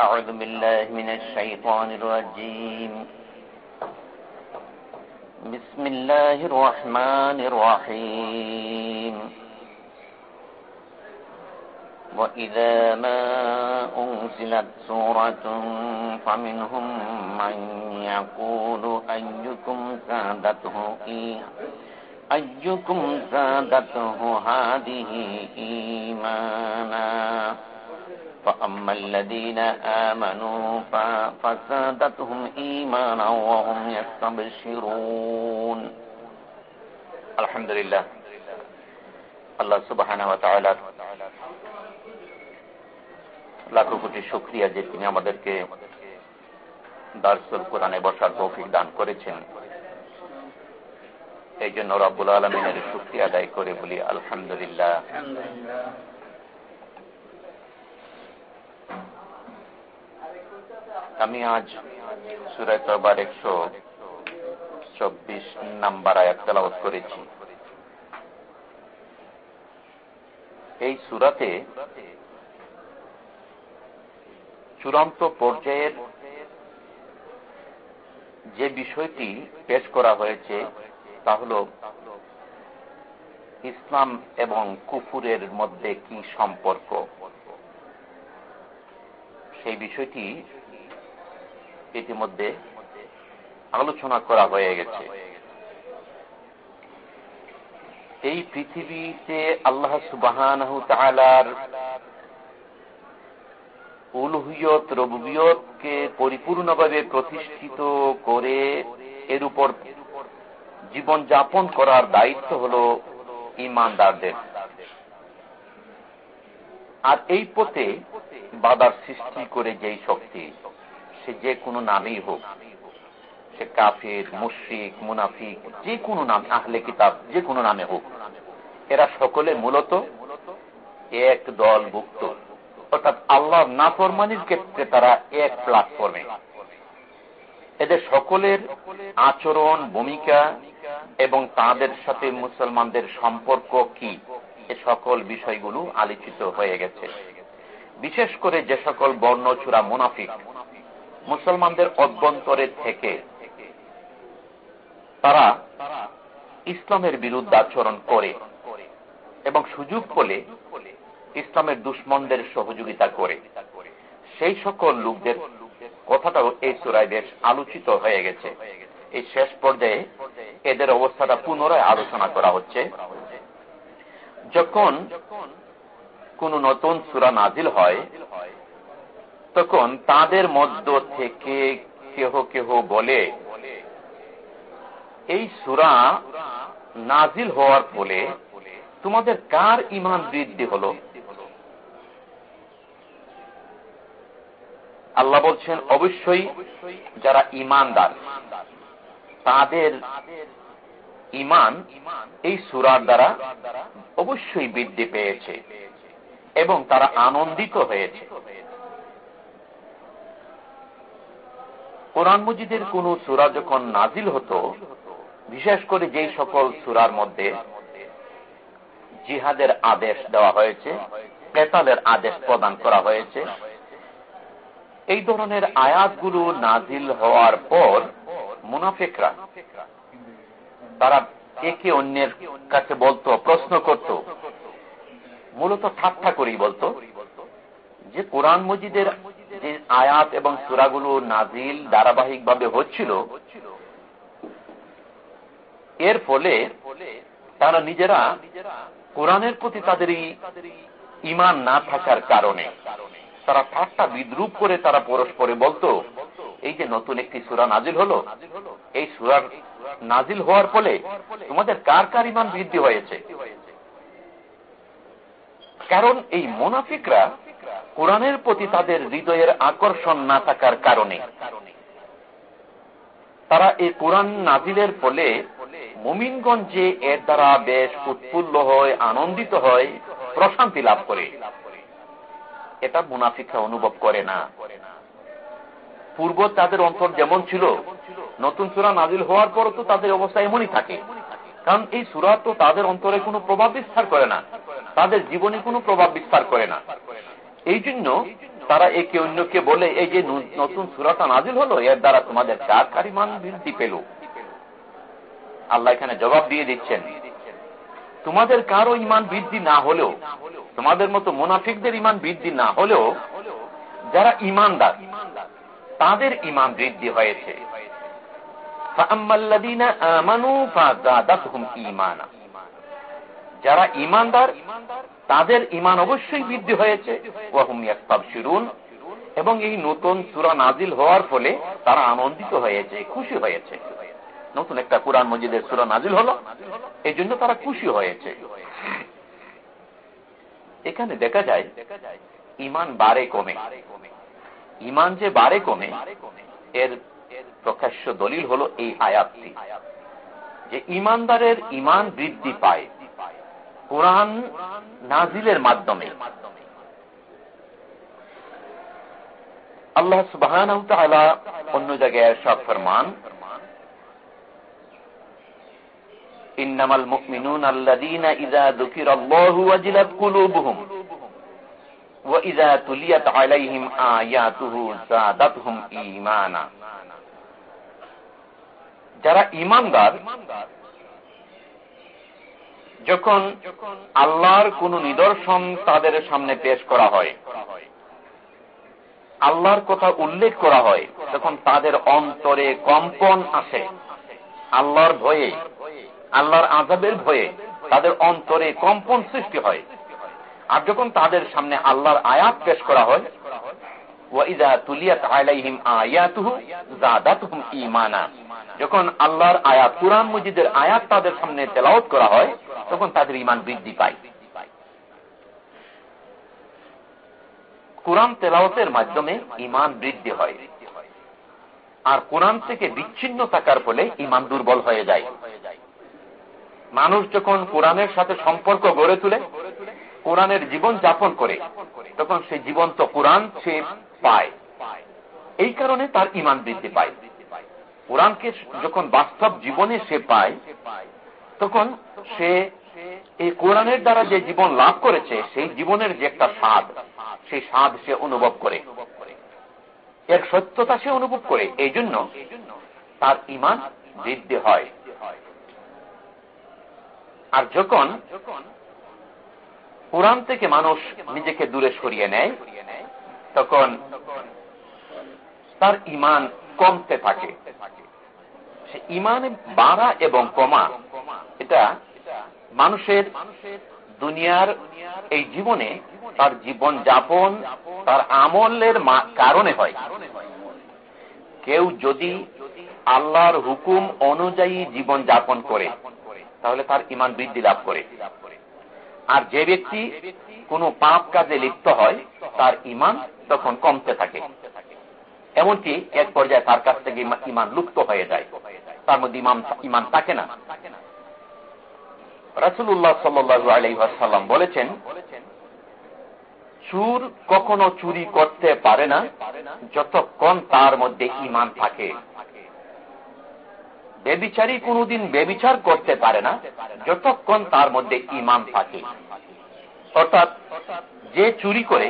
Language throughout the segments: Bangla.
أعوذ بالله من الشيطان الرجيم. بسم الله الرحمن الرحيم. وإذا ما أنزلت سورة فمنهم من يقول أيكم زادته أيكم زادته هذه إيمانا؟ فأما الذين آمنوا فزادتهم إيمانا وهم يستبشرون الحمد لله আল্লাহ সুবাহানা লাখো কোটি শুক্রিয়া যে তিনি আমাদেরকে দার্সুল কোরআনে বসার তৌফিক দান করেছেন এই জন্য রব্বুল আলমিনের শুক্রিয়া আদায় করে বলি আলহামদুলিল্লাহ আমি আজ সুরায় তবার একশো চব্বিশ নাম্বার আয়াত তেলাওত করেছি। এই সুরাতে চূড়ান্ত পর্যায়ের যে বিষয়টি পেশ করা হয়েছে তা হল ইসলাম এবং কুফুরের মধ্যে কি সম্পর্ক? সেই বিষয়টি ইতিমধ্যে আলোচনা করা হয়ে গেছে। এই পৃথিবীতে আল্লাহ সুবাহান উলহিয়ত রবিয়তকে পরিপূর্ণভাবে প্রতিষ্ঠিত করে এর উপর জীবন যাপন করার দায়িত্ব হল ইমানদারদের। আর এই পথে বাধার সৃষ্টি করে যেই শক্তি। সে যে কোনো নামেই হোক, সে কাফির, মুশ্রিক, মুনাফিক, যে কোনো নাম, আহলে কিতাব, যে কোনো নামে হোক, এরা সকলে মূলত এক দল ভুক্ত অর্থাৎ আল্লাহ নাফরমানির ক্ষেত্রে তারা এক প্ল্যাটফর্মে এদের সকলের আচরণ, ভূমিকা এবং তাদের সাথে মুসলমানদের সম্পর্ক কি, এ সকল বিষয়গুলো আলোচিত হয়ে গেছে। বিশেষ করে যে সকল বর্ণচূড়া মুনাফিক মুসলমানদের অভ্যন্তরে থেকে তারা ইসলামের বিরুদ্ধে আচরণ করে এবং সুযোগ বলে ইসলামের দুশ্মনদের সহযোগিতা করে। সেই সকল লোকদের কথাটাও এই সুরায় বেশ আলোচিত হয়ে গেছে। এই শেষ পর্যায়ে এদের অবস্থাটা পুনরায় আলোচনা করা হচ্ছে। যখন কোন নতুন সুরা নাজিল হয় তখন তাদের মধ্য থেকে কেহ কেহ বলে, এই সুরা নাজিল হওয়ার ফলে তোমাদের কার ইমান বৃদ্ধি হল? আল্লাহ বলছেন, অবশ্যই যারা ইমানদার তাদের ইমান এই সুরার দ্বারা অবশ্যই বৃদ্ধি পেয়েছে এবং তারা আনন্দিত হয়েছে। কোরআন মজিদের কোন সুরা যখন নাজিল হতো, বিশেষ করে যেই সকল সুরার মধ্যে জিহাদের আদেশ দেওয়া হয়েছে কেতালের আদেশ প্রদান করা হয়েছে, এই ধরনের আয়াতগুলো নাজিল হওয়ার পর মুনাফিকরা, তারা একে অন্যের কাছে বলতো, প্রশ্ন করত, মূলত ঠাট্টা করেই বলতো যে কোরআন মজিদের আয়াত এবং সুরাগুলো নাজিল ধারাবাহিক ভাবে হচ্ছিল। এর ফলে তারা নিজেরা কোরআনের প্রতি তাদের ইমান না থাকার কারণে তারা ঠাট্টা বিদ্রুপ করে তারা পরস্পরে বলতো, এই যে নতুন একটি সুরা নাজিল হলো, এই সুরার নাজিল হওয়ার ফলে তোমাদের কার কার ইমান বৃদ্ধি হয়েছে? কারণ এই মোনাফিকরা কোরআনের প্রতি তাদের হৃদয়ের আকর্ষণ না থাকার কারণে। তারা এই কোরআন নাজিলের ফলে মুমিনগঞ্জে এর দ্বারা বেশ উৎফুল্ল হয়, আনন্দিত হয়, প্রশান্তি লাভ করে। এটা মুনাফিকরা অনুভব করে না। পূর্ব তাদের অন্তর যেমন ছিল, নতুন সুরা নাজিল হওয়ার পর তো তাদের অবস্থা এমনই থাকে। কারণ এই সুরা তো তাদের অন্তরে কোনো প্রভাব বিস্তার করে না, তাদের জীবনে কোনো প্রভাব বিস্তার করে না। এই জন্য তারা একে অন্যকে বলে, এই যে নতুন সুরাটা নাজিল হলো, এর দ্বারা তোমাদের কার কার ইমান বৃদ্ধি পেল। আল্লাহ এখানে জবাব দিয়ে দিচ্ছেন, তোমাদের কারও ইমান বৃদ্ধি না হলেও, তোমাদের মতো মুনাফিকদের ইমান বৃদ্ধি না হলেও, যারা ইমানদার, তাদের ইমান বৃদ্ধি হয়েছে। যারা ইমানদার তাদের ইমান অবশ্যই বৃদ্ধি হয়েছে। এবং এই নতুন সুরা নাজিল হওয়ার ফলে তারা আনন্দিত হয়েছে, খুশি হয়েছে। নতুন একটা কোরআন মজিদের সুরা নাজিল হলো। এই জন্য তারা খুশি হয়েছে। এখানে দেখা যায় ইমান বারে কমে। ইমান যে বারে কমে, এর প্রকাশ্য দলিল হলো এই আয়াতটি। যে ইমানদারের ইমান বৃদ্ধি পায় কোরআন নাজিলের মাধ্যমে। আল্লাহ সুবাহ অন্য জায়গায় সব ফরমান যারা ইমানদার যখন আল্লাহর কোন নিদর্শন তাদের সামনে পেশ করা হয়, আল্লাহর কথা উল্লেখ করা হয় তখন তাদের অন্তরে কম্পন আসে, আল্লাহর ভয়ে, আল্লাহর আজাবের ভয়ে তাদের অন্তরে কম্পন সৃষ্টি হয়। আর যখন তাদের সামনে আল্লাহর আয়াত পেশ করা হয় যখন আল্লাহর আয়াত, কুরআন মজিদের আয়াত তাদের সামনে তেলাওত করা হয়, তখন তাদের ইমান বৃদ্ধি পায়। কোরআন তেলাওতের মাধ্যমে ইমান বৃদ্ধি হয়। আর কোরআন থেকে বিচ্ছিন্ন থাকার ফলে ইমান দুর্বল হয়ে যায়। মানুষ যখন কোরআনের সাথে সম্পর্ক গড়ে তুলে, কোরআনের জীবন যাপন করে, তখন সে জীবন্ত কোরআন সে পায়। এই কারণে তার ইমান বৃদ্ধি পায়। কোরআনকে যখন বাস্তব জীবনে সে পায়, তখন সে এই কোরআনের দ্বারা যে জীবন লাভ করেছে, সেই জীবনের যে একটা স্বাদ, সেই স্বাদ সে অনুভব করে। এর সত্যতা সে অনুভব করে। এই জন্য তার ইমান বৃদ্ধি হয়। আর যখন কোরআন থেকে মানুষ নিজেকে দূরে সরিয়ে নেয়, তখন তার ইমান কমতে থাকে। সে ইমান বাড়া এবং কমা, এটা মানুষের দুনিয়ার এই জীবনে তার জীবন যাপন তার আমলের কারণে হয়। কেউ যদি আল্লাহর হুকুম অনুযায়ী জীবন যাপন করে, তাহলে তার ইমান বৃদ্ধি লাভ করে। আর যে ব্যক্তি কোনো পাপ কাজে লিপ্ত হয়, তার ইমান তখন কমতে থাকে। এমনকি এক পর্যায়ে তার কাছ থেকে ইমান লুপ্ত হয়ে যায়। তার মধ্যে ইমান ইমান থাকে না। রাসুল্লাহ সাল্লাম বলেছেন, চুর কখনো চুরি করতে পারে না যতক্ষণ তার মধ্যে ইমান থাকে। বেবিচারী কোনদিন বেবিচার করতে পারে না যতক্ষণ তার মধ্যে ইমান থাকে। অর্থাৎ যে চুরি করে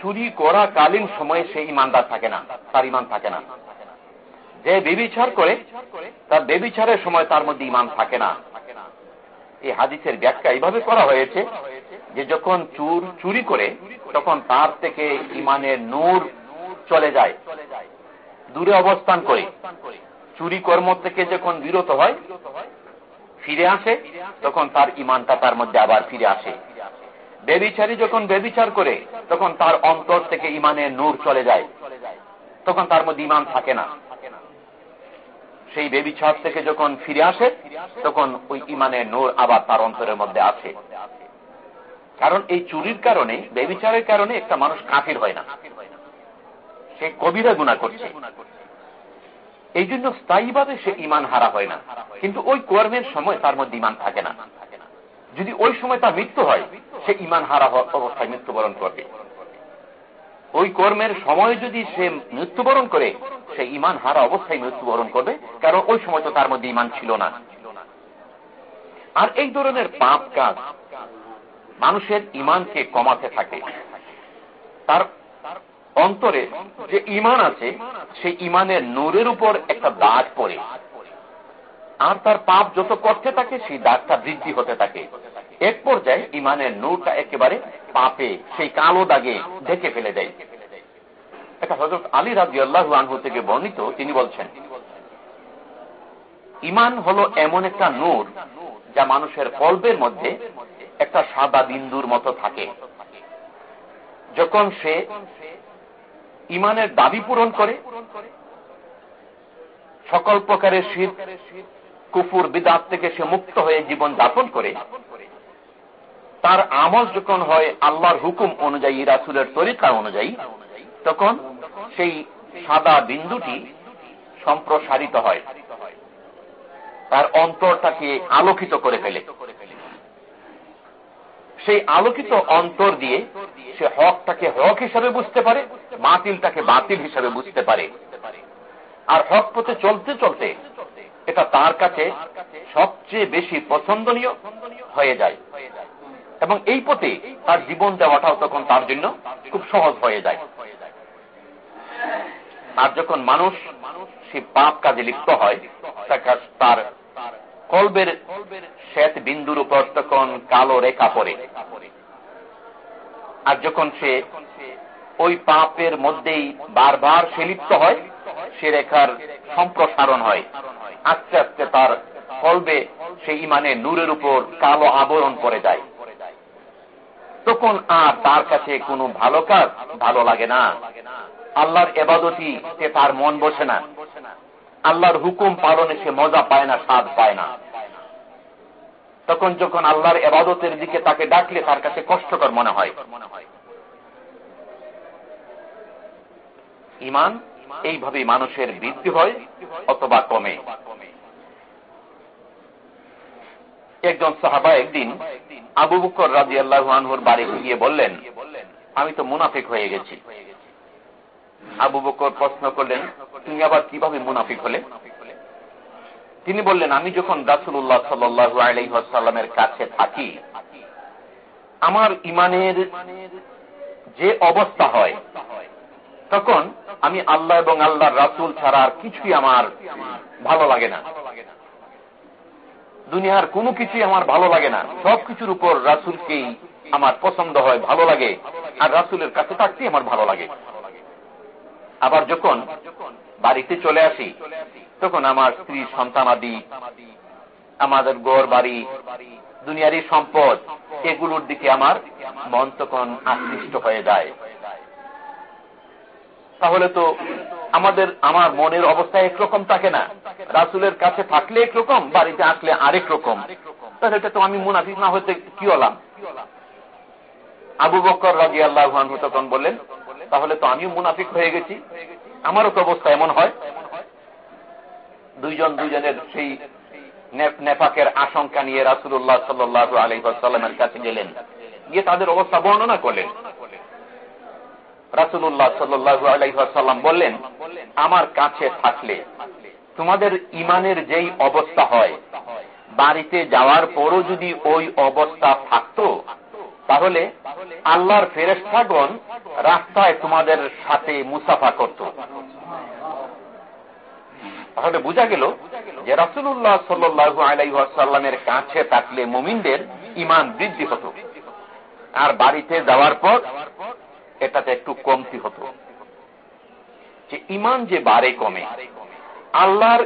চুরি করা কালীন সময়ে সে ইমানদার থাকে না, তার ইমান থাকে না। যে বেবিচার করে, তার বেবিচারের সময় তার মধ্যে ইমান থাকে না। এই হাদিসের ব্যাখ্যা এইভাবে করা হয়েছে যে যখন চুর চুরি করে, তখন তার থেকে ইমানের নূর চলে যায়, দূরে অবস্থান করে। চুরি কর্ম থেকে যখন বিরত হয়, ফিরে আসে, তখন তার ইমানটা তার মধ্যে আবার ফিরে আসে। বেবিচারি যখন বেবিচার করে, তখন তার অন্তর থেকে ইমানের নূর চলে যায়। তখন তার মধ্যে ইমান থাকে না। সেই বেবিচার থেকে যখন ফিরে আসে, তখন ওই ইমানের নূর আবার তার অন্তরের মধ্যে আছে। কারণ এই চুরির কারণে, বেবিচারের কারণে একটা মানুষ কাফির হয় না। সে কবিরা গুণা করছে। এই জন্য স্থায়ীভাবে সে ইমান হারা হয় না। কিন্তু ওই কর্মের সময় তার মধ্যে ইমান থাকে না। যদি ওই সময় তার মৃত্যু হয়, সে ইমান হারা অবস্থায় মৃত্যুবরণ করবে। ওই কর্মের সময় যদি সে মৃত্যুবরণ করে, সে ইমান হারা অবস্থায় মৃত্যুবরণ করবে, কারণ ওই সময় তো তার মধ্যে ইমান ছিল না। আর এই ধরনের পাপ কাজ মানুষের ইমানকে কমাতে থাকে। তার অন্তরে যে ইমান আছে, সেই ইমানের নূরের উপর একটা দাগ পড়ে। আর তার পাপ যত করতে থাকে, সেই দাগটা বৃদ্ধি হতে থাকে। এক পর্যায়ে ইমানের নূরটা একেবারে পাপে, সেই কালো দাগে ঢেকে ফেলে দেয়। এটা হজরত আলী রাজি আল্লাহ আনহু থেকে বর্ণিত, তিনি বলছেন ইমান হলো এমন একটা নূর যা মানুষের কল্পের মধ্যে একটা সাদা বিন্দুর মতো থাকে। যখন সে ইমানের দাবি পূরণ করে, সকল প্রকারের শীত কুফুর বিদাত থেকে সে মুক্ত হয়ে জীবন যাপন করে, তার আমল যখন হয় আল্লাহর হুকুম অনুযায়ী, রাসুলের তরিকা অনুযায়ী, তখন সেই সাদা বিন্দুটি সম্প্রসারিত হয়। তার অন্তরটাকে আলোকিত করে ফেলে। সেই আলোকিত অন্তর দিয়ে সে হকটাকে হক হিসাবে বুঝতে পারে, বাতিলটাকে বাতিল হিসাবে বুঝতে পারে। আর হক পথে চলতে চলতে এটা তার কাছে সবচেয়ে বেশি পছন্দনীয় হয়ে যায়। এবং এই পথে তার জীবন দেওয়াটাও তখন তার জন্য খুব সহজ হয়ে যায়। আর যখন মানুষ সে পাপ কাজে লিপ্ত হয় তার কলবের শ্বেত বিন্দুর উপর তখন কালো রেখা পড়ে। আর যখন সে ওই পাপের মধ্যেই বারবার সে লিপ্ত হয়, সে রেখার সম্প্রসারণ হয়। আস্তে আস্তে তার কলবে সেই ইমানে নূরের উপর কালো আবরণ পড়ে যায়। তখন আর তার কাছে কোনো ভালো কাজ ভালো লাগে না। আল্লাহর এবাদতি সে তার মন বসে না। আল্লাহর হুকুম পালনে সে মজা পায় না, স্বাদ পায় না। তখন যখন আল্লাহর এবাদতের দিকে তাকে ডাকলে তার কাছে কষ্টকর মনে হয়। ইমান এইভাবে মানুষের বৃদ্ধি হয় অথবা কমে। একজন সাহাবা একদিন আবু বকর রাজি আল্লাহুর বাড়ি গিয়ে বললেন, আমি তো মুনাফিক হয়ে গেছি। আবু বকর প্রশ্ন করলেন, তুমি আবার কীভাবে মুনাফিক হলে? তিনি বললেন, আমি যখন রাসুল্লাহ সাল্লু আলাইসাল্লামের কাছে থাকি, আমার ইমানের যে অবস্থা হয়, তখন আমি আল্লাহ এবং আল্লাহর রাসুল ছাড়া আর কিছুই আমার ভালো লাগে না। দুনিয়ার কোনো কিছুই আমার ভালো লাগে না। সব কিছুর উপর রাসুলকেই আমার পছন্দ হয়, ভালো লাগে। আর রাসুলের কাছে থাকতেই আমার ভালো লাগে। আবার যখন বাড়িতে চলে আসি, তখন আমার স্ত্রী সন্তানাদি আমাদের গড় বাড়ি, দুনিয়ারই সম্পদ, এগুলোর দিকে আমার মন তখন আকৃষ্ট হয়ে যায়। তাহলে তো আমাদের, আমার মনের অবস্থা একরকম থাকে না। রাসুলের কাছে থাকলে একরকম, বাড়িতে আসলে আরেক রকম। তাহলে এটা তো আমি মুনাফিক না হতে কি হলাম? আবু বকর রাজি আল্লাহ তখন বললেন, তাহলে তো আমিও মুনাফিক হয়ে গেছি। আমারও তো অবস্থা এমন হয়। দুইজন দুইজনের সেই নেপাকের আশঙ্কা নিয়ে রাসুল্লাহ সাল্লু আলহিমের কাছে গেলেন। গিয়ে তাদের অবস্থা বর্ণনা করলেন। রাসুল্লাহ সাল্লু বললেন, আমার কাছে থাকলে তোমাদের ইমানের যেই অবস্থা হয়, বাড়িতে যাওয়ার পরও যদি ওই অবস্থা থাকত, তাহলে আল্লাহর ফেরেস্তাগণ রাস্তায় তোমাদের সাথে মুসাফা করত। তাহলে বোঝা গেল যে রাসুল্লাহ সাল্লু আলাইসাল্লামের কাছে থাকলে মুমিনদের ইমান বৃদ্ধি হতো। আর বাড়িতে যাওয়ার পর এটাতে একটু কমতি হতো। যে ইমান যে বারে কমে, আল্লাহর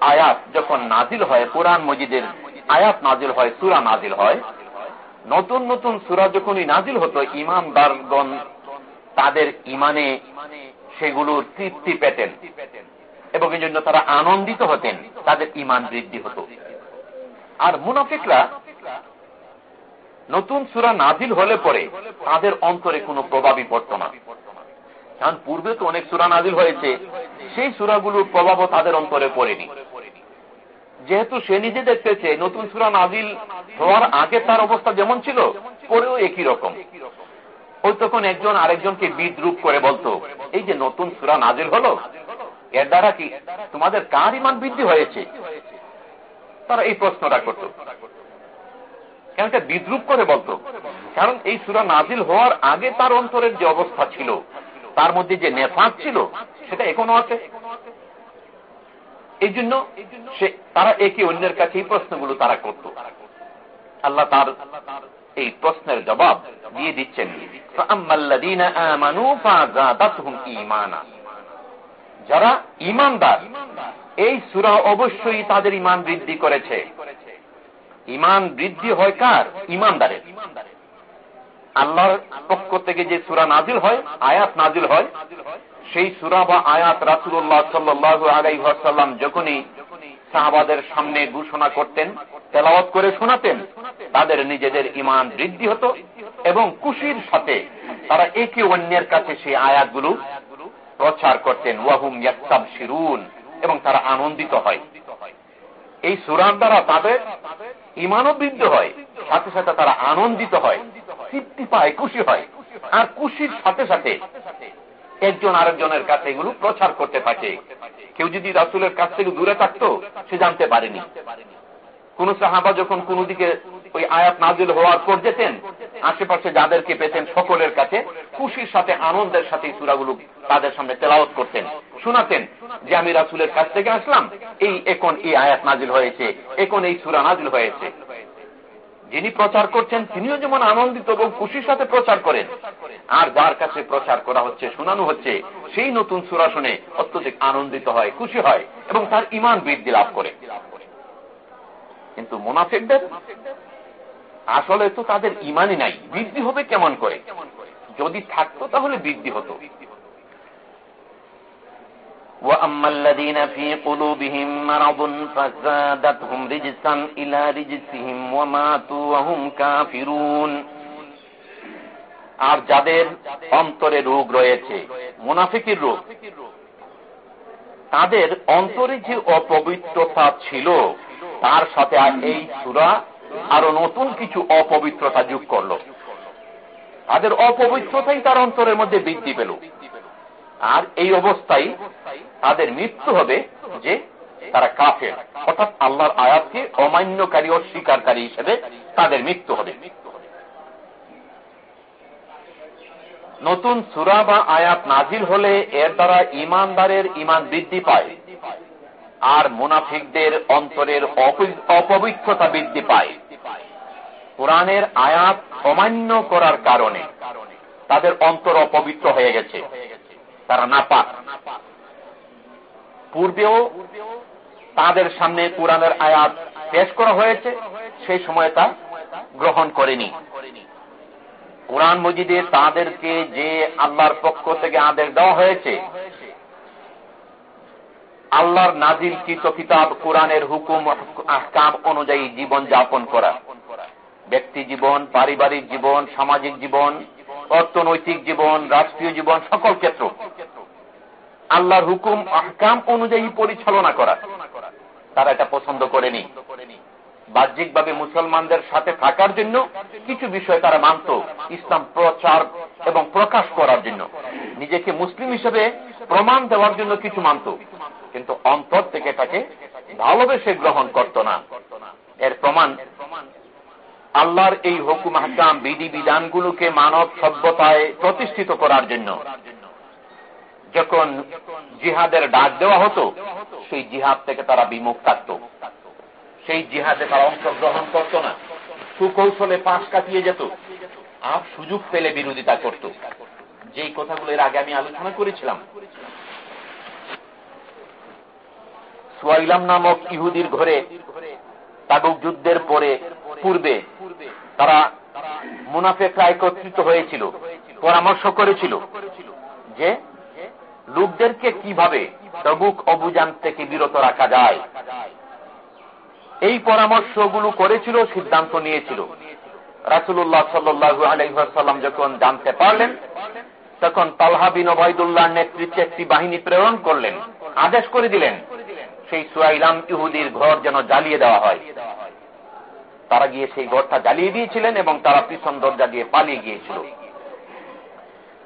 আয়াত যখন নাজিল হয়, কোরআন মজিদের আয়াত নাজিল হয়, সুরা নাজিল হয়, নতুন নতুন সুরা যখনই নাজিল হতো ইমানদারগণ তাদের ইমানে সেগুলোর তৃপ্তি পেতেন এবং এই জন্য তারা আনন্দিত হতেন, তাদের ইমান বৃদ্ধি হতো। আর মুনাফিকরা নতুন সুরা নাজিল হলে পরে তাদের অন্তরে কোনো প্রভাবই পড়ত না। কারণ পূর্বে তো অনেক সুরা নাজিল হয়েছে, সেই সুরাগুলোর প্রভাবও তাদের অন্তরে পড়েনি। যেহেতু সে নিজে দেখতেছে, নতুন সুরা নাজিল হওয়ার আগে তার অবস্থা যেমন ছিল, পরেও একই রকম। ওই তখন একজন আরেকজনকে বিদ্রুপ করে বলতো, এই যে নতুন সুরা নাজিল হলো, এর দ্বারা কি তোমাদের কার ইমান বৃদ্ধি হয়েছে? তারা এই প্রশ্নটা করত। কেন এটা বিদ্রুপ করে বলতো? কারণ এই সুরা নাজিল হওয়ার আগে তার অন্তরের যে অবস্থা ছিল, তার মধ্যে যে নেফাক ছিল, সেটা এখনও আছে। এই জন্য তারা একে অন্যের কাছে এই প্রশ্নগুলো তারা করত। আল্লাহ তার এই প্রশ্নের জবাব দিয়ে দিচ্ছেন। যারা ইমানদার এই সুরা অবশ্যই তাদের ইমান বৃদ্ধি করেছে। ইমান বৃদ্ধি হয় কার? ইমানদারের। আল্লাহর পক্ষ থেকে যে সুরা নাজিল হয়, আয়াত নাজিল হয়, সেই সুরা বা আয়াত রাসুল্লাহ সাল্লাহ আলাইসাল্লাম যখনই সাহাবাদের সামনে ঘোষণা করতেন, তেলাওয়াত করে শোনাতেন, তাদের নিজেদের ইমান বৃদ্ধি হতো এবং খুশির সাথে তারা একে অন্যের কাছে সেই আয়াতগুলো প্রচার করতেন। ওয়াহুম ইয়াক্তাব শিরুন এবং তারা আনন্দিত হয়। এই সুরার দ্বারা তাদের ইমানও বৃদ্ধি হয়, সাথে সাথে তারা আনন্দিত হয়, তৃপ্তি পায়, খুশি হয়। আর খুশির সাথে সাথে একজন আরেকজনের কাছে এগুলো প্রচার করতে থাকে। কেউ যদি রাসুলের কাছ থেকে দূরে থাকতো, সে জানতে পারেনি। কোন সাহাবা যখন কোন দিকে ওই আয়াত নাজিল হওয়ার পর যেতেন, আশেপাশে যাদেরকে পেতেন সকলের কাছে, খুশির সাথে, আনন্দের সাথে সুরাগুলো তাদের সামনে তেলাওত করতেন। শোনাতেন যে আমি রাসুলের কাছ থেকে আসলাম, এই এখন এই আয়াত নাজিল হয়েছে, এখন এই সুরা নাজিল হয়েছে। যিনি প্রচার করছেন, তিনিও যেমন আনন্দিত এবং খুশির সাথে প্রচার করেন। আর যার কাছে প্রচার করা হচ্ছে, শোনানো হচ্ছে, সেই নতুন সুরা শুনে অত্যধিক আনন্দিত হয়, খুশি হয় এবং তার ইমান বৃদ্ধি লাভ করে। কিন্তু মোনাফেকদের আসলে তো তাদের ইমানই নাই বৃদ্ধি হবে কেমন করে যদি থাকতো তাহলে বৃদ্ধি হতো وأما الذين في قلوبهم مرض فزادتهم رجسا إلى رجسهم وماتوا وهم كافرون আর যাদের অন্তরে রোগ রয়েছে মুনাফিকের রোগ তাদের অন্তরে যে অপবিত্রতা ছিল তার সাথে এই সুরা আরও নতুন কিছু অপবিত্রতা যোগ করল। তাদের অপবিত্রতাই তার অন্তরের মধ্যে বৃদ্ধি পেল। আর এই অবস্থায় তাদের মৃত্যু হবে যে তারা কাফের। অর্থাৎ আল্লাহর আয়াতকে অমান্যকারী, অস্বীকারী হিসেবে তাদের মৃত্যু হবে। নতুন সুরা বা আয়াত নাজিল হলে এর দ্বারা ইমানদারের ইমান বৃদ্ধি পায়। আর মুনাফিকদের অন্তরের অপবিত্রতা বৃদ্ধি পায়। কোরআনের আয়াত অমান্য করার কারণে তাদের অন্তর অপবিত্র হয়ে গেছে। তারা না পাক পূর্বেও তাদের সামনে কোরআনের আয়াত পেশ করা হয়েছে, সেই সময় তা গ্রহণ করেনি। কোরআন মজিদে তাদেরকে যে আল্লাহর পক্ষ থেকে আদেশ দেওয়া হয়েছে আল্লাহর নাজিল কৃত কিতাব, কোরআনের হুকুম, আহকাম অনুযায়ী জীবন যাপন করা। ব্যক্তি জীবন, পারিবারিক জীবন, সামাজিক জীবন, অর্থনৈতিক জীবন, রাষ্ট্রীয় জীবন, সকল ক্ষেত্র। আল্লাহর হুকুম, আহকাম অনুযায়ী পরিচালনা করা। তারা এটা পছন্দ করেনি। বাহ্যিকভাবে মুসলমানদের সাথে থাকার জন্য কিছু বিষয় তারা মানত, ইসলাম প্রচার এবং প্রকাশ করার জন্য। নিজেকে মুসলিম হিসেবে প্রমাণ দেওয়ার জন্য কিছু মানত। কিন্তু অন্তর থেকে তাকে ভালোবেসে গ্রহণ করত না। এর প্রমাণ, আল্লাহর এই হুকুম, হাকাম, বিধি, বিধানগুলোকে মানব সভ্যতায় প্রতিষ্ঠিত করার জন্য। যখন জিহাদের ডাক দেওয়া হতো, সেই জিহাদ থেকে তারা বিমুখ থাকত। সেই জিহাদে তারা অংশগ্রহণ করত না। সুকৌশলে পাশ কাটিয়ে যেত। আর সুযোগ পেলে বিরোধিতা করত। যেই কথাগুলো এর আগে আমি আলোচনা করেছিলাম সোয়াইলাম নামক ইহুদির ঘরে তাবুক যুদ্ধের পরে, পূর্বে, তারা মুনাফেকরা একত্রিত হয়েছিল, পরামর্শ করেছিল যে লোকদেরকে কীভাবে তবুক অভিযান থেকে বিরত রাখা যায়। এই পরামর্শগুলো করেছিল, সিদ্ধান্ত নিয়েছিল। রাসুল্লাহ সাল্লু আলহাম যখন জানতে পারলেন, তখন তালহা বিন ওবায়দুল্লাহ নেতৃত্বে একটি বাহিনী প্রেরণ করলেন, আদেশ করে দিলেন সেই সুয়াইলাম ইহুদির ঘর যেন জ্বালিয়ে দেওয়া হয়। তারা গিয়ে সেই ঘরটা জ্বালিয়ে দিয়েছিলেন এবং তারা পিছন দরজা দিয়ে পালিয়ে গিয়েছিল।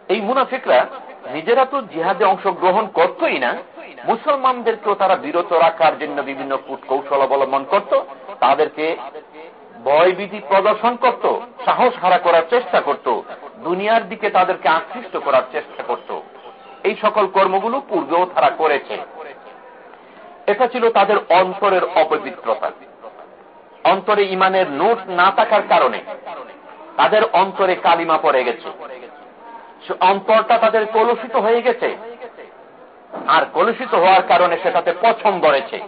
এই মুনাফিকরা নিজেরা তো জিহাদে অংশগ্রহণ করতই না, মুসলমানদেরকেও তারা বিরত রাখার জন্য বিভিন্ন কৌশল অবলম্বন করত, তাদেরকে ভয়বিধি প্রদর্শন করত, সাহস হারা করার চেষ্টা করত, দুনিয়ার দিকে তাদেরকে আকৃষ্ট করার চেষ্টা করত। এই সকল কর্মগুলো পূর্বেও তারা করেছে। এটা ছিল তাদের অন্তরের অপবিত্রতা। অন্তরে ইমানের নোট না থাকার কারণে তাদের অন্তরে কালিমা পড়ে গেছে। অন্তরটা তাদের কলুষিত হয়ে গেছে। আর কলুষিত হওয়ার কারণে সেটাতে পছন্দ রয়েছে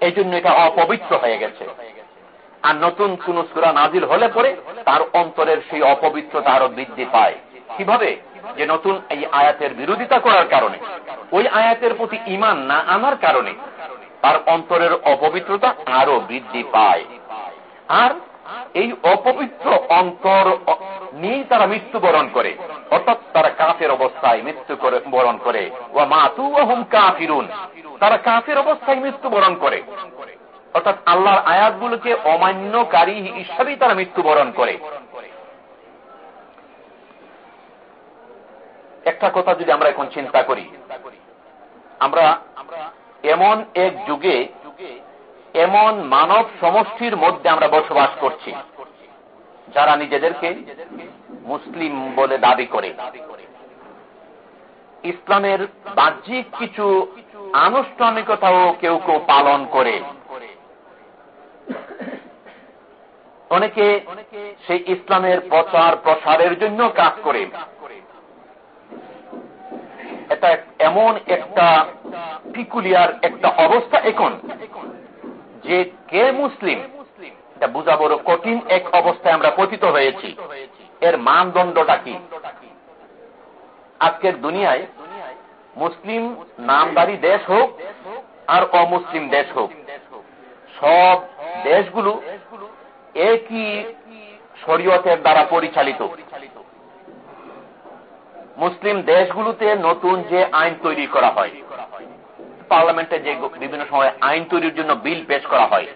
এই জন্য এটা অপবিত্র হয়ে গেছে। আর নতুন কোন সুরা নাজিল হলে পরে তার অন্তরের সেই অপবিত্রতা আরও বৃদ্ধি পায়। কীভাবে? যে নতুন এই আয়াতের বিরোধিতা করার কারণে, ওই আয়াতের প্রতি ইমান না আনার কারণে তার অন্তরের অপবিত্রতা আরও বৃদ্ধি পায়। আর এই অপবিত্র অন্তর নিয়েই তারা মৃত্যুবরণ করে, অর্থাৎ তারা কাফের অবস্থায় মৃত্যু বরণ করে। ও মাতু হুম কাফিরুন। তারা কাফের অবস্থায় মৃত্যুবরণ করে। অর্থাৎ আল্লাহর আয়াতগুলোকে অমান্যকারী হিসাবেই তারা মৃত্যুবরণ করে। একটা কথা যদি আমরা এখন চিন্তা করি, আমরা এমন এক যুগে, এমন মানব সমষ্টির মধ্যে আমরা বসবাস করছি, যারা নিজেদেরকে মুসলিম বলে দাবি করে। ইসলামের বাহ্যিক কিছু আনুষ্ঠানিকতাও কেউ কেউ পালন করে। অনেকে সেই ইসলামের প্রচার প্রসারের জন্য কাজ করে। এটা এমন একটা পিকুলিয়ার একটা অবস্থা এখন যে কে মুসলিম? এটা বোঝা বড় কঠিন এক অবস্থায় আমরা পতিত হয়েছি। এর মানদণ্ডটা কি? আজকের দুনিয়ায় মুসলিম নামদারি দেশ হোক আর অমুসলিম দেশ হোক, সব দেশগুলো একই শরীয়তের দ্বারা পরিচালিত। মুসলিম দেশগুলোতে নতুন যে আইন তৈরি করা হয়। পার্লামেন্টে যে বিভিন্ন সময় আইন তৈরির জন্য বিল পেশ করা হয়।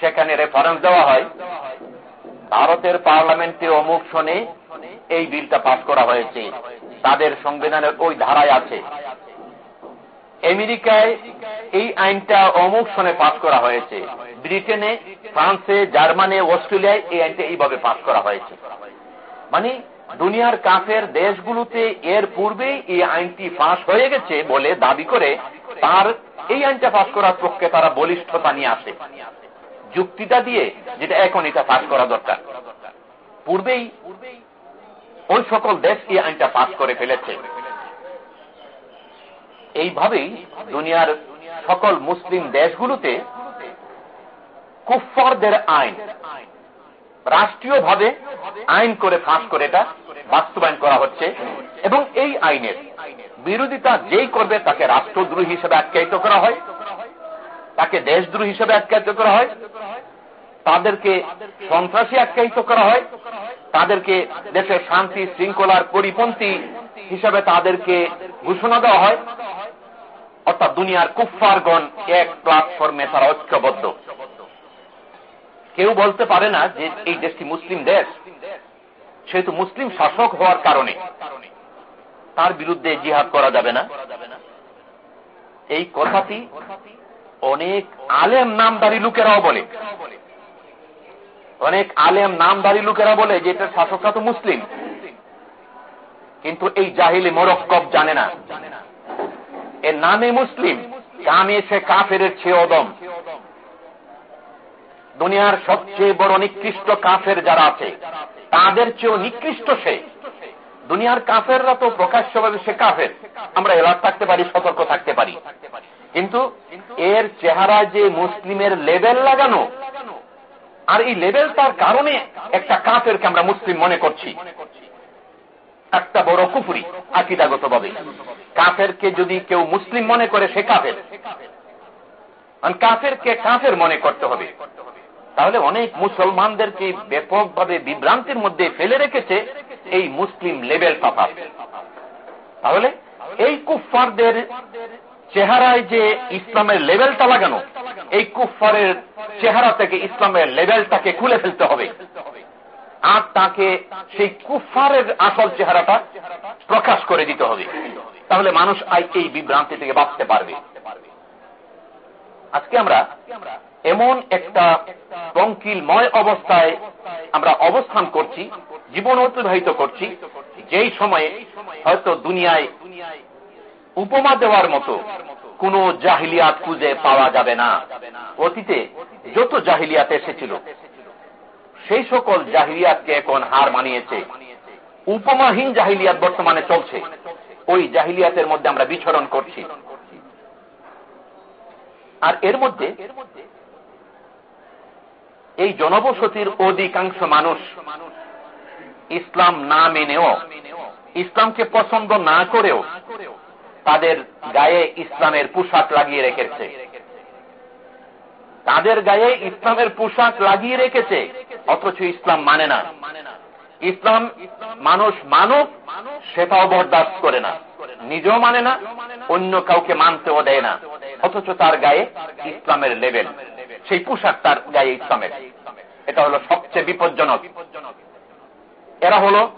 সেখানে রেফারেন্স দেওয়া হয়। ভারতের পার্লামেন্টে অমুক শনে এই বিলটা পাশ করা হয়েছে। তাদের সংবিধানের ওই ধারায় আছে। আমেরিকায় এই আইনটা অমুক সনে পাশ করা হয়েছে। ব্রিটেনে, ফ্রান্সে, জার্মানি, অস্ট্রেলিয়ায় এই আইনটা এইভাবে পাশ করা হয়েছে। মানে দুনিয়ার কাফের দেশগুলোতে এর পূর্বেই এই আইনটি ফাঁস হয়ে গেছে বলে দাবি করে তার এই আইনটা পাশ করার পক্ষে তারা বলিষ্ঠতা নিয়ে আসে। যুক্তিটা দিয়ে যেটা এখন এটা পাশ করা দরকার। পূর্বেই ওই সকল দেশ এই আইনটা পাশ করে ফেলেছে। এইভাবেই দুনিয়ার সকল মুসলিম দেশগুলোতে কুফরদের আইন রাষ্ট্রীয়ভাবে আইন করে ফাঁস করে এটা বাস্তবায়ন করা হচ্ছে। এবং এই আইনের বিরোধিতা যেই করবে তাকে রাষ্ট্রদ্রোহী হিসেবে আখ্যায়িত করা হয়, তাকে দেশদ্রোহী হিসেবে আখ্যায়িত করা হয়, তাদেরকে সন্ত্রাসী আখ্যায়িত করা হয়, তাদেরকে দেশের শান্তি, শৃঙ্খলার পরিপন্থী হিসাবে তাদেরকে ঘোষণা দেওয়া হয়। অর্থাৎ দুনিয়ার কুফারগণ এক প্ল্যাটফর্মে তারা ঐক্যবদ্ধ। কেউ বলতে পারে না যে এই দেশটি মুসলিম দেশ। সেহেতু মুসলিম শাসক হওয়ার কারণে তার বিরুদ্ধে জিহাদ করা যাবে না। এই কথাটি অনেক আলেম নামদারি লোকেরাও বলে। অনেক আলেম নামদারি লোকেরা বলে যে এটার শাসকরা তো মুসলিম। কিন্তু এই জাহিলি মোরক্কব জানে না। এর নামে মুসলিম। কামে সে কাফের চেয়ে অদম। দুনিয়ার সবচেয়ে বড় নিকৃষ্ট কাফের যারা আছে, তাদের চেয়েও নিকৃষ্ট সে। দুনিয়ার কাফেররা তো প্রকাশ্যভাবে সে কাফের। আমরা এলার থাকতে পারি, সতর্ক থাকতে পারি। কিন্তু এর চেহারা যে মুসলিমের লেভেল লাগানো, আর এই লেভেলটার কারণে একটা কাফেরকে আমরা মুসলিম মনে করছি। একটা বড় কুপুরি আকিদাগত ভাবে কাফেরকে যদি কেউ মুসলিম মনে করে, সে কাফের। কাফেরকে কাফের মনে করতে হবে। তাহলে অনেক মুসলমানদেরকে ব্যাপকভাবে বিভ্রান্তির মধ্যে ফেলে রেখেছে এই মুসলিম লেভেল তফাৎ তাহলে এই কুফারদের চেহারায় যে ইসলামের লেভেলটা লাগানো, এই কুফারের চেহারা থেকে ইসলামের লেভেলটাকে খুলে ফেলতে হবে। আর তাকে সেই কুফফারের আসল চেহারাটা প্রকাশ করে দিতে হবে। তাহলে মানুষ এই বিভ্রান্তি থেকে বাঁচতে পারবে। আজকে আমরা এমন একটা পঙ্কিলময় অবস্থায় আমরা অবস্থান করছি, জীবন অতিবাহিত করছি, যেই সময়ে হয়তো দুনিয়ায় উপমা দেওয়ার মতো কোন জাহিলিয়াত খুঁজে পাওয়া যাবে না। অতীতে যত জাহিলিয়াত এসেছিল, সেই সকল জাহিলিয়াতকে এখন হার মানিয়েছে। উপমাহীন জাহিলিয়াত বর্তমানে চলছে। ওই জাহিলিয়াতের মধ্যে আমরা বিচরণ করছি। আর এর মধ্যে এই জনবসতির অধিকাংশ মানুষ ইসলাম না মেনেও, ইসলামকে পছন্দ না করেও তাদের গায়ে ইসলামের পোশাক লাগিয়ে রেখেছে। তাদের গায়ে ইসলামের পোশাক লাগিয়ে রেখেছে, অথচ ইসলাম মানে না। ইসলাম মানুষ মানব সেটাও বরদাস্ত করে না। নিজেও মানে না, অন্য কাউকে মানতেও দেয় না। অথচ তার গায়ে ইসলামের লেভেল সেই পোশাক তার গায়ে ইসলামের। এটা হলো সবচেয়ে বিপজ্জনক। এরা হলো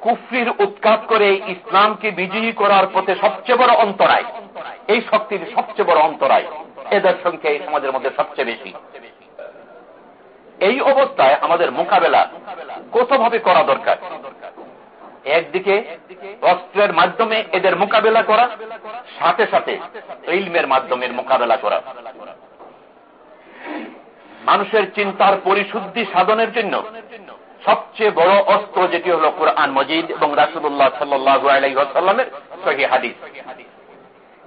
কুফরির উৎখাত করে ইসলামকে বিজয়ী করার পথে সবচেয়ে বড় অন্তরায়। এই শক্তির সবচেয়ে বড় অন্তরায়। এদের সংখ্যা এই সমাজের মধ্যে সবচেয়ে বেশি। এই অবস্থায় আমাদের মোকাবেলা কতভাবে করা দরকার? একদিকে অস্ত্রের মাধ্যমে এদের মোকাবেলা করা, সাথে সাথে ইলমের মাধ্যমে মোকাবেলা করা। মানুষের চিন্তার পরিশুদ্ধি সাধনের জন্য সবচেয়ে বড় অস্ত্র যেটি হল কোরআন মজিদ এবং রাসুল্লাহ সাল্লামের সহি হাদিস।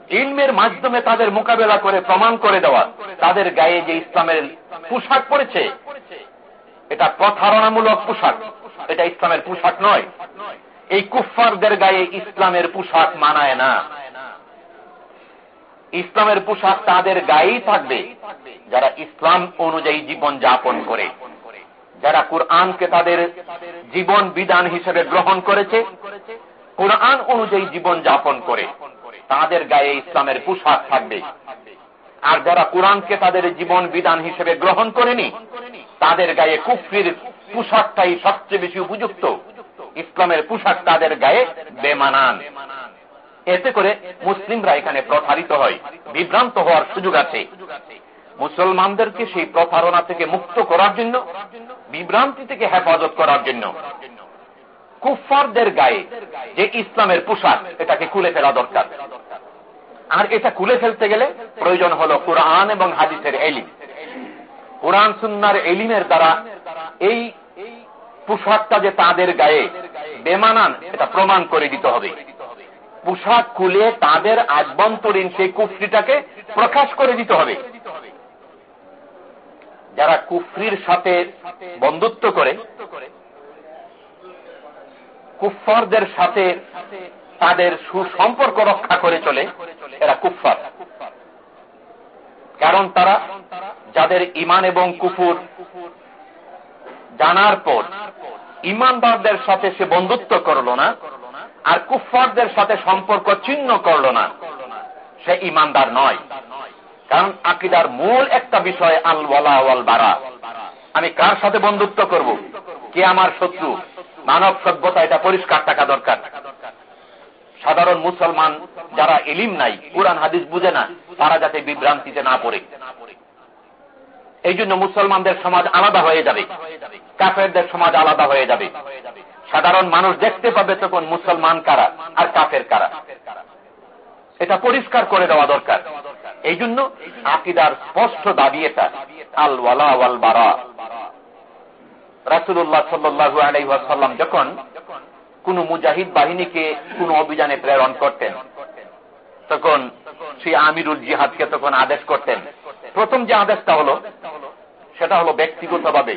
ইলমের মাধ্যমে তাদের মোকাবেলা করে, প্রমাণ করে দেওয়া, তাদের গায়ে যে ইসলামের পোশাক পড়েছে এটা প্রথারণামূলক পোশাক। এটা ইসলামের পোশাক নয় এই কুফারদের গায়ে ইসলামের পোশাক মানায় না। ইসলামের পোশাক তাদের গায়েই থাকবে, যারা ইসলাম অনুযায়ী জীবন যাপন করে। যারা কোরআনকে তাদের জীবন বিধান হিসেবে গ্রহণ করেছে, কোরআন অনুযায়ী জীবন যাপন করে, তাদের গায়ে ইসলামের পোশাক থাকবে। আর যারা কোরআনকে তাদের জীবন বিধান হিসেবে গ্রহণ করেনি, তাদের গায়ে কুফরির পোশাকটাই সবচেয়ে বেশি উপযুক্ত। ইসলামের পোশাক তাদের গায়ে বেমানান। এতে করে মুসলিমরা এখানে প্রথারিত হয়, বিভ্রান্ত হওয়ার সুযোগ আছে। মুসলমানদেরকে সেই প্রতারণা থেকে মুক্ত করার জন্য, বিভ্রান্তি থেকে হেফাজত করার জন্য। কুফারদের গায়ে যে ইসলামের পোশাক, এটাকে খুলে ফেলা দরকার। আর এটা খুলে ফেলতে গেলে প্রয়োজন হল কোরআন এবং হাদিসের এলিম। কোরআন, সুন্নার এলিমের দ্বারা এই পোশাকটা যে তাদের গায়ে বেমানান, এটা প্রমাণ করে দিতে হবে। পোশাক খুলে তাদের আভ্যন্তরীণ সেই কুফরিটাকে প্রকাশ করে দিতে হবে। যারা কুফরির সাথে বন্ধুত্ব করে কুফারদের সাথে তাদের সুসম্পর্ক রক্ষা করে চলে, এরা কুফার কারণ তারা, যাদের ইমান এবং কুফুর জানার পর ইমানদারদের সাথে সে বন্ধুত্ব করল না, আর কুফারদের সাথে সম্পর্ক চিহ্ন করল না। সে ইমানদার নয়। কারণ আকিদার মূল একটা বিষয় আল ওয়ালা ওয়াল বারা আমি কার সাথে বন্ধুত্ব করব? কে আমার শত্রু? মানব সভ্যতা এটা পরিষ্কার টাকা দরকার। সাধারণ মুসলমান যারা এলিম নাই, কোরআন, হাদিস বুঝে না, তারা যাতে বিভ্রান্তিতে না পড়ে। এই জন্য মুসলমানদের সমাজ আলাদা হয়ে যাবে। কাফেরদের সমাজ আলাদা হয়ে যাবে। সাধারণ মানুষ দেখতে পাবে তখন মুসলমান কারা আর কাফের কারা। এটা পরিষ্কার করে দেওয়া দরকার। এই জন্য আকিদার স্পষ্ট দাবি এটা। আল ওয়ালা ওয়াল বারা। রাসুল্লাহ সাল্লু আলাইসাল্লাম যখন কোন মুজাহিদ বাহিনীকে কোন অভিযানে প্রেরণ করতেন, তখন সেই আমিরুল জিহাদকে তখন আদেশ করতেন প্রথম যে আদেশটা হলো, সেটা হলো ব্যক্তিগতভাবে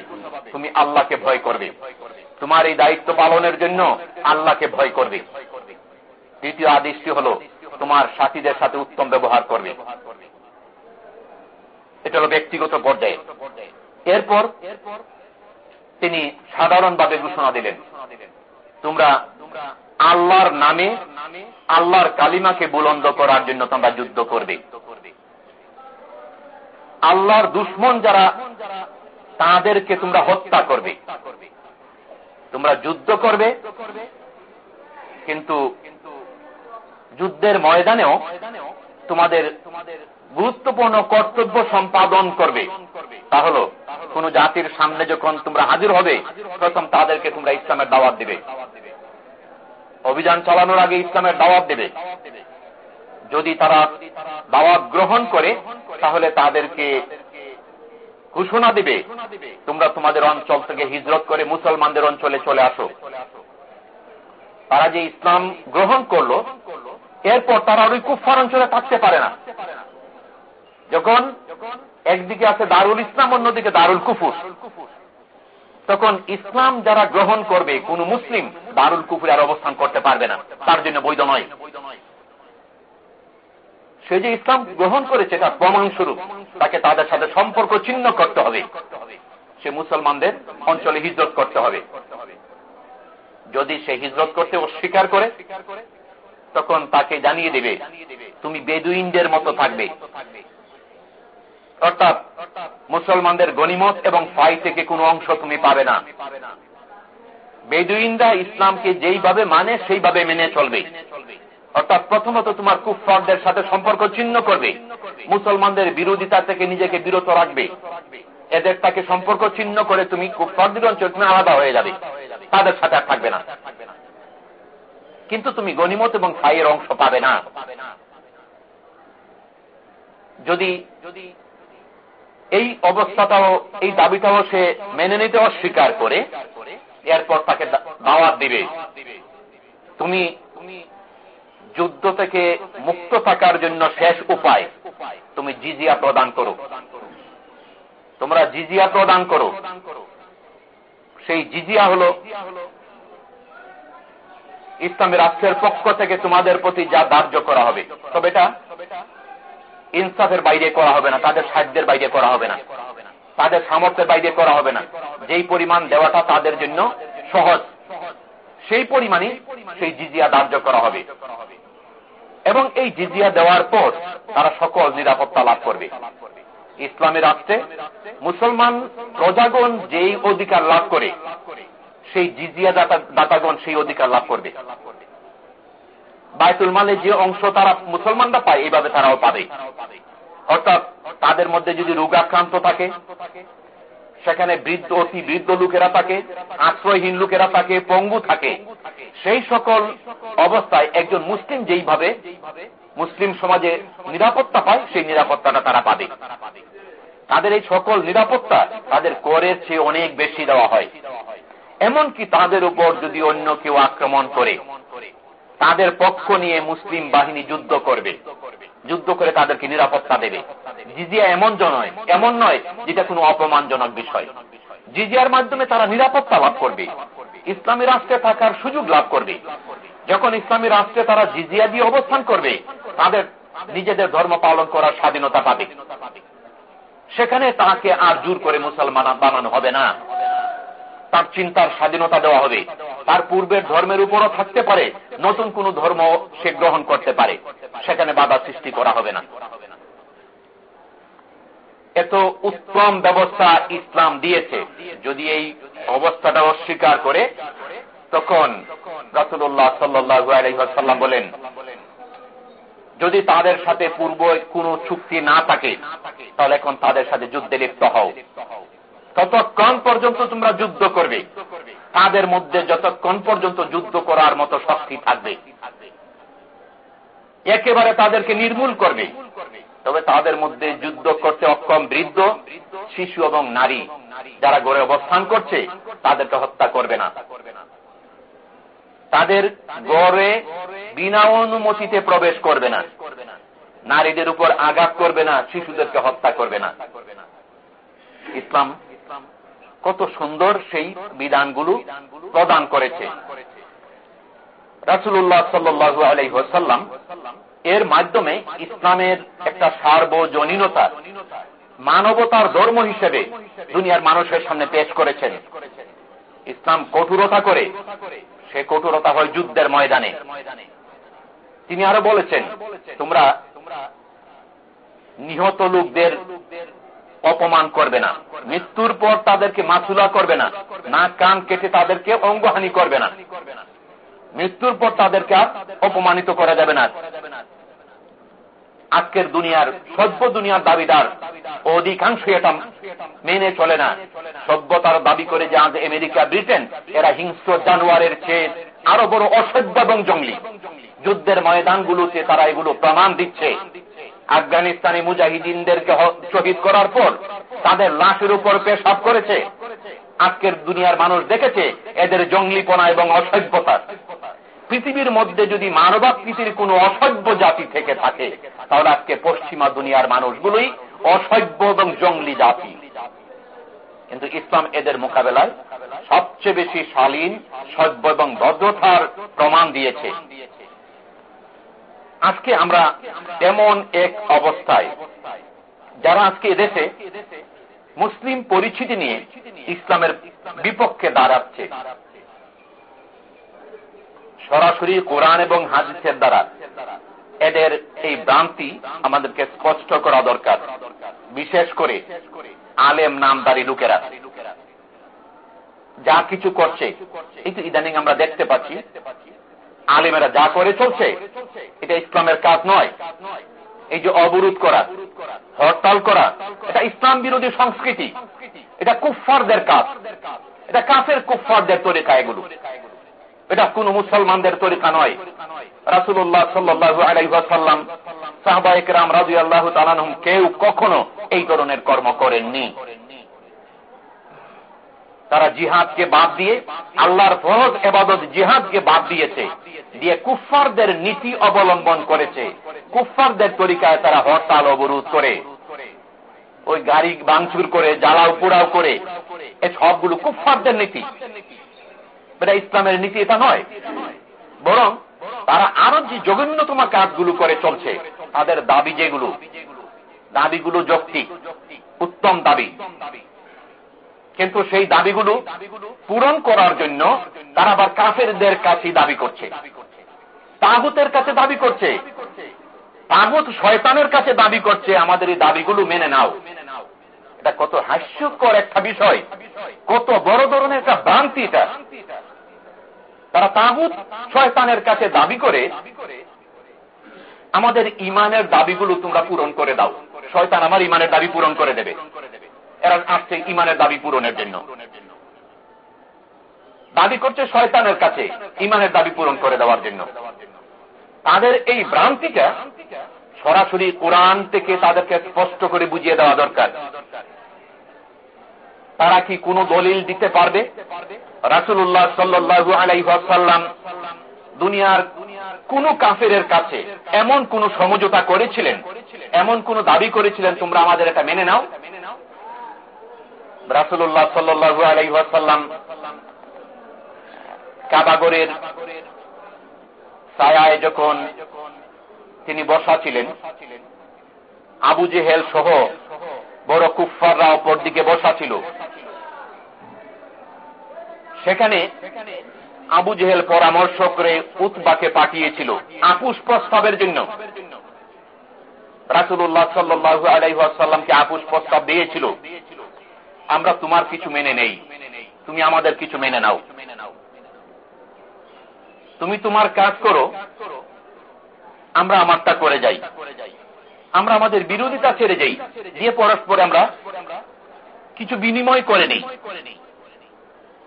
তুমি আল্লাহকে ভয় করবে। তোমার এই দায়িত্ব পালনের জন্য আল্লাহকে ভয় করবে। দ্বিতীয় আদেশটি হলো তোমার সাথীদের সাথে উত্তম ব্যবহার করবে। এটা হলো ব্যক্তিগত পর্যায়ে। এরপর তিনি সাধারণভাবে ঘোষণা দিলেন, তোমরা আল্লাহর নামে আল্লাহর কালিমাকে বুলন্দ করার জন্য তোমরা যুদ্ধ করবে। আল্লাহর দুশ্মন যারা, তাদেরকে তোমরা হত্যা করবে। তোমরা যুদ্ধ করবে, কিন্তু যুদ্ধের ময়দানেও তোমাদের গুরুত্বপূর্ণ কর্তব্য সম্পাদন করবে। তা হল, কোন জাতির সামনে যখন তোমরা হাজির হবে, প্রথম তাদেরকে তোমরা ইসলামের দাওয়াত দিবে। অভিযান চালানোর আগে ইসলামের দাওয়াত দেবে। যদি তারা দাওয়াত গ্রহণ করে, তাহলে তাদেরকে ঘোষণা দিবে, তোমরা তোমাদের অঞ্চল থেকে হিজরত করে মুসলমানদের অঞ্চলে চলে আসো। তারা যে ইসলাম গ্রহণ করল, এরপর তারা ওই কুফার অঞ্চলে থাকতে পারে না। যখন একদিকে আছে দারুল ইসলাম, অন্যদিকে দারুল কুফুর। তখন ইসলাম যারা গ্রহণ করবে, কোন মুসলিম দারুল কুফুরে আর অবস্থান করতে পারবে না। তার জন্য বৈধ নয়। সে যে ইসলাম গ্রহণ করেছে তার প্রমাণ স্বরূপ তাকে তাদের সাথে সম্পর্ক চিহ্ন করতে হবে। সে মুসলমানদের অঞ্চলে হিজরত করতে হবে। যদি সে হিজরত করতে অস্বীকার করে, তখন তাকে জানিয়ে দেবে, তুমি বেদুইনদের মতো থাকবে। অর্থাৎ মুসলমানদের গণিমত এবং ফাই থেকে কোনো অংশ তুমি পাবে না। বেদুইনরা ইসলামকে যেইভাবে মানে সেইভাবে মেনে চলবে। অর্থাৎ প্রথমত তোমার কুফফারদের সাথে সম্পর্ক চিহ্ন করবে। মুসলমানদের বিরোধিতা থেকে নিজেকে বিরত রাখবে। এদের তাকে সম্পর্ক চিহ্ন করে তুমি কুফফারদের অঞ্চল তুমি আলাদা হয়ে যাবে। তাদের সাথে আর থাকবে না। কিন্তু তুমি গণিমত এবং ফাইয়ের অংশ পাবে না। যদি এই অবস্থাটাও, এই দাবিটাও সে মেনে নিতে অস্বীকার করে, এরপর তাকে দাওয়াত দিবে। তুমি যুদ্ধ থেকে মুক্ত থাকার জন্য শেষ উপায় তুমি জিজিয়া প্রদান করো। তোমরা জিজিয়া প্রদান করো। সেই জিজিয়া হল ইসলামী রাষ্ট্রের পক্ষ থেকে তোমাদের প্রতি যা ধার্য করা হবে। তবে এটা ইনসাফের বাইরে করা হবে না, তাদের সাহায্যের বাইরে করা হবে না। তাদের সামর্থ্যের বাইরে করা হবে না। যেই পরিমাণ দেওয়াটা তাদের জন্য সহজ, সেই পরিমাণে সেই জিজিয়া ধার্য করা হবে। এবং এই জিজিয়া দেওয়ার পর তারা সকল নিরাপত্তা লাভ করবে। ইসলামী রাষ্ট্রে মুসলমান প্রজাগণ যেই অধিকার লাভ করে, সেই জিজিয়া দাতাগণ সেই অধিকার লাভ করবে। বায়তুল মালে যে অংশ তারা মুসলমানরা পায়, এইভাবে তারাও পাবে। অর্থাৎ তাদের মধ্যে যদি রোগাক্রান্ত থাকে, সেখানে বৃদ্ধ অতি বৃদ্ধ লোকেরা থাকে, আশ্রয়হীন লোকেরা থাকে, পঙ্গু থাকে সেই সকল অবস্থায় একজন মুসলিম যেইভাবে মুসলিম সমাজে নিরাপত্তা পায়, সেই নিরাপত্তাটা তারা পাবে। তাদের এই সকল নিরাপত্তা তাদের করের চেয়ে অনেক বেশি দেওয়া হয়। এমনকি তাদের উপর যদি অন্য কেউ আক্রমণ করে, তাদের পক্ষ নিয়ে মুসলিম বাহিনী যুদ্ধ করবে। যুদ্ধ করে তাদেরকে নিরাপত্তা দেবে। জিজিয়া এমন নয় এমন নয় যেটা কোনো অপমানজনক বিষয়। জিজিয়ার মাধ্যমে তারা নিরাপত্তা লাভ করবে। ইসলামী রাষ্ট্রে থাকার সুযোগ লাভ করবে। যখন ইসলামী রাষ্ট্রে তারা জিজিয়া দিয়ে অবস্থান করবে, তাদের নিজেদের ধর্ম পালন করার স্বাধীনতা পাবে। সেখানে তাকে আর জোর করে মুসলমান বানানো হবে না। তার চিন্তার স্বাধীনতা দেওয়া হবে। তার পূর্বের ধর্মের উপরও থাকতে পারে, নতুন কোন ধর্ম সে গ্রহণ করতে পারে। সেখানে বাধা সৃষ্টি করা হবে না। এত উত্তম ব্যবস্থা ইসলাম দিয়েছে। যদি এই অবস্থাটা অস্বীকার করে, তখন রাসুল্লাহ সাল্লাম বলেন, যদি তাদের সাথে পূর্ব কোন চুক্তি না থাকে, তাহলে এখন তাদের সাথে যুদ্ধে লিপ্ত হও। ততক্ষণ পর্যন্ত তোমরা যুদ্ধ করবে। তাদের মধ্যে যতক্ষণ পর্যন্ত যুদ্ধ করার মতো শক্তি থাকবে, একেবারে তাদেরকে নির্মূল করবে। তবে তাদের মধ্যে যুদ্ধ করতে অক্ষম বৃদ্ধ, শিশু এবং নারী যারা গড়ে অবস্থান করছে, তাদেরকে হত্যা করবে না। তাদের গড়ে বিনা অনুমতিতে প্রবেশ করবে না। নারীদের উপর আঘাত করবে না, শিশুদেরকে হত্যা করবে না। ইসলাম কত সুন্দর সেই বিধানগুলো প্রদান করেছে। রাসুল্লাহ সাল্লু আলাইসাল্লাম এর মাধ্যমে ইসলামের একটা সার্বজনীনতা, মানবতার ধর্ম হিসেবে দুনিয়ার মানুষের সামনে পেশ করেছেন। ইসলাম কঠোরতা করে, সে কঠোরতা হয় যুদ্ধের ময়দানে। তিনি আরও বলেছেন, তোমরা নিহত লোকদের অপমান করবে না। মৃত্যুর পর তাদেরকে মাথুলা করবে না। না কান কেটে তাদেরকে অঙ্গহানি করবে না। মৃত্যুর পর তাদেরকে অপমানিত করা যাবে না। আজকের দুনিয়ার সভ্য দুনিয়ার দাবিদার অধিকাংশ এটা মেনে চলে না। সভ্যতার দাবি করে যে আজ আমেরিকা, ব্রিটেন, এরা হিংস্র জানুয়ারের চেয়ে আরও বড় অসভ্য এবং জঙ্গলি। যুদ্ধের ময়দানগুলোতে তারা এগুলো প্রমাণ দিচ্ছে। আফগানিস্তানি মুজাহিদিনদেরকে শহীদ করার পর তাদের লাশের উপর পেশাব করেছে। আজকের দুনিয়ার মানুষ দেখেছে এদের জঙ্গলিপনা এবং অসভ্যতা। পৃথিবীর মধ্যে যদি মানবাকৃতির কোন অসভ্য জাতি থেকে থাকে, তাহলে আজকে পশ্চিমা দুনিয়ার মানুষগুলোই অসভ্য এবং জঙ্গলি জাতি। কিন্তু ইসলাম এদের মোকাবেলায় সবচেয়ে বেশি শালীন, সভ্য এবং ভদ্রতার প্রমাণ দিয়েছে। আজকে আমরা এমন এক অবস্থায়, যারা আজকে এদেশে মুসলিম পরিচিতি নিয়ে ইসলামের বিপক্ষে দাঁড়াচ্ছে। সরাসরি কোরআন এবং হাজিসের দ্বারা। এদের এই ভ্রান্তি আমাদেরকে স্পষ্ট করা দরকার। বিশেষ করে আলেম নামদারি লোকেরা। যা কিছু করছে, এই তো ইদানিং আমরা দেখতে পাচ্ছি। আলেমেরা যা করে চলছে, এটা ইসলামের কাজ নয়। এই যে অবরোধ করা, হরতাল করা, এটা ইসলাম বিরোধী সংস্কৃতি। এটা কুফফারদের কাজ। এটা কাফের কুফফারদের তরিকা এগুলো। এটা কোন মুসলমানদের তরিকা নয়। রাসুল্লাহ সাল্লাহ আলাইসাল্লাম সাহবাইকরাম রাজু আল্লাহ তালানহম কেউ কখনো এই ধরনের কর্ম করেননি। তারা জিহাদকে বাদ দিয়ে আল্লাহর ফরজ এবাদত জিহাদকে বাদ দিয়েছে, দিয়ে কুফফারদের নীতি অবলম্বন করেছে। কুফফারদের তরিকায় তারা হরতাল অবরোধ করে। ওই গাড়ি বাংচুর করে, জ্বালাও পোড়াও করে। এ সবগুলো কুফফারদের নীতি। এটা ইসলামের নীতি এটা নয়। বরং তারা আরও যে জঘন্যতম কাজগুলো করে চলছে। তাদের দাবি যেগুলো, দাবিগুলো যৌক্তিক, উত্তম দাবি। কিন্তু সেই দাবিগুলো পূরণ করার জন্য তারা আবার কাফেরদের কাছে দাবি করছে। তাগুতের কাছে দাবি করছে। তাগুত শয়তানের কাছে দাবি করছে, আমাদের এই দাবিগুলো মেনে নাও। এটা কত হাস্যকর একটা বিষয়। কত বড় ধরনের একটা ভ্রান্তি এটা। তারা তাগুত শয়তানের কাছে দাবি করে, আমাদের ইমানের দাবিগুলো তোমরা পূরণ করে দাও। শয়তান আমার ইমানের দাবি পূরণ করে দেবে। এরা আসছে ইমানের দাবি পূরণের জন্য। দাবি করছে শয়তানের কাছে ইমানের দাবি পূরণ করে দেওয়ার জন্য। তাদের এই ভ্রান্তিটা সরাসরি কোরআন থেকে তাদেরকে স্পষ্ট করে বুঝিয়ে দেওয়া দরকার। তারা কি কোন দলিল দিতে পারবে? রাসুল্লাহ সাল্লু আলাইসাল্লাম দুনিয়ার কোন কাফের কাছে এমন কোন সমঝোতা করেছিলেন? এমন কোন দাবি করেছিলেন, তোমরা আমাদের এটা মেনে নাও রাসুল্লাহ সাল্লু আলাইসাল্লাম কাবাগরের ছায়ায় যখন তিনি বসা ছিলেন, আবু জেহেল সহ বড় কুফাররা অপর দিকে বসা ছিল। সেখানে আবু জেহেল পরামর্শ করে উতবাকে পাঠিয়েছিল আপুষ প্রস্তাবের জন্য। রাসুল্লাহ সাল্লু আলাইসাল্লামকে আপুষ প্রস্তাব দিয়েছিল, আমরা তোমার কিছু মেনে নেই। তুমি আমাদের কিছু মেনে নাও। তুমি তোমার কাজ করো, আমরা আমারটা করে যাই। আমরা আমাদের বিরোধিতা ছেড়ে যাই, দিয়ে পরস্পর আমরা কিছু বিনিময় করে নেই।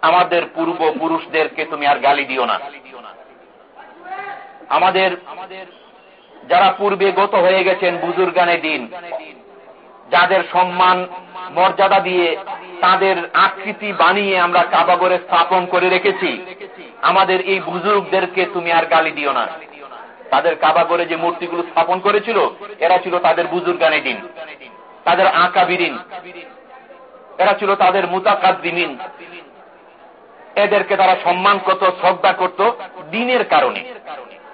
আমাদের পূর্ব পুরুষদেরকে তুমি আর গালি দিও না। আমাদের যারা পূর্বে গত হয়ে গেছেন বুজুর্গানে দিন, যাদের সম্মান, মর্যাদা দিয়ে তাদের আকৃতি বানিয়ে আমরা কাবাগরে স্থাপন করে রেখেছি, আমাদের এই বুজুর্গদেরকে তুমি আর গালি দিও না। তাদের কাবাগরে যে মূর্তিগুলো স্থাপন করেছিল, এরা ছিল তাদের বুজুর্গানে দিন, তাদের আঁকা বিরিন এরা ছিল তাদের মুতাকাদ্দিমিন। এদেরকে তারা সম্মান করত, শ্রদ্ধা করত দিনের কারণে।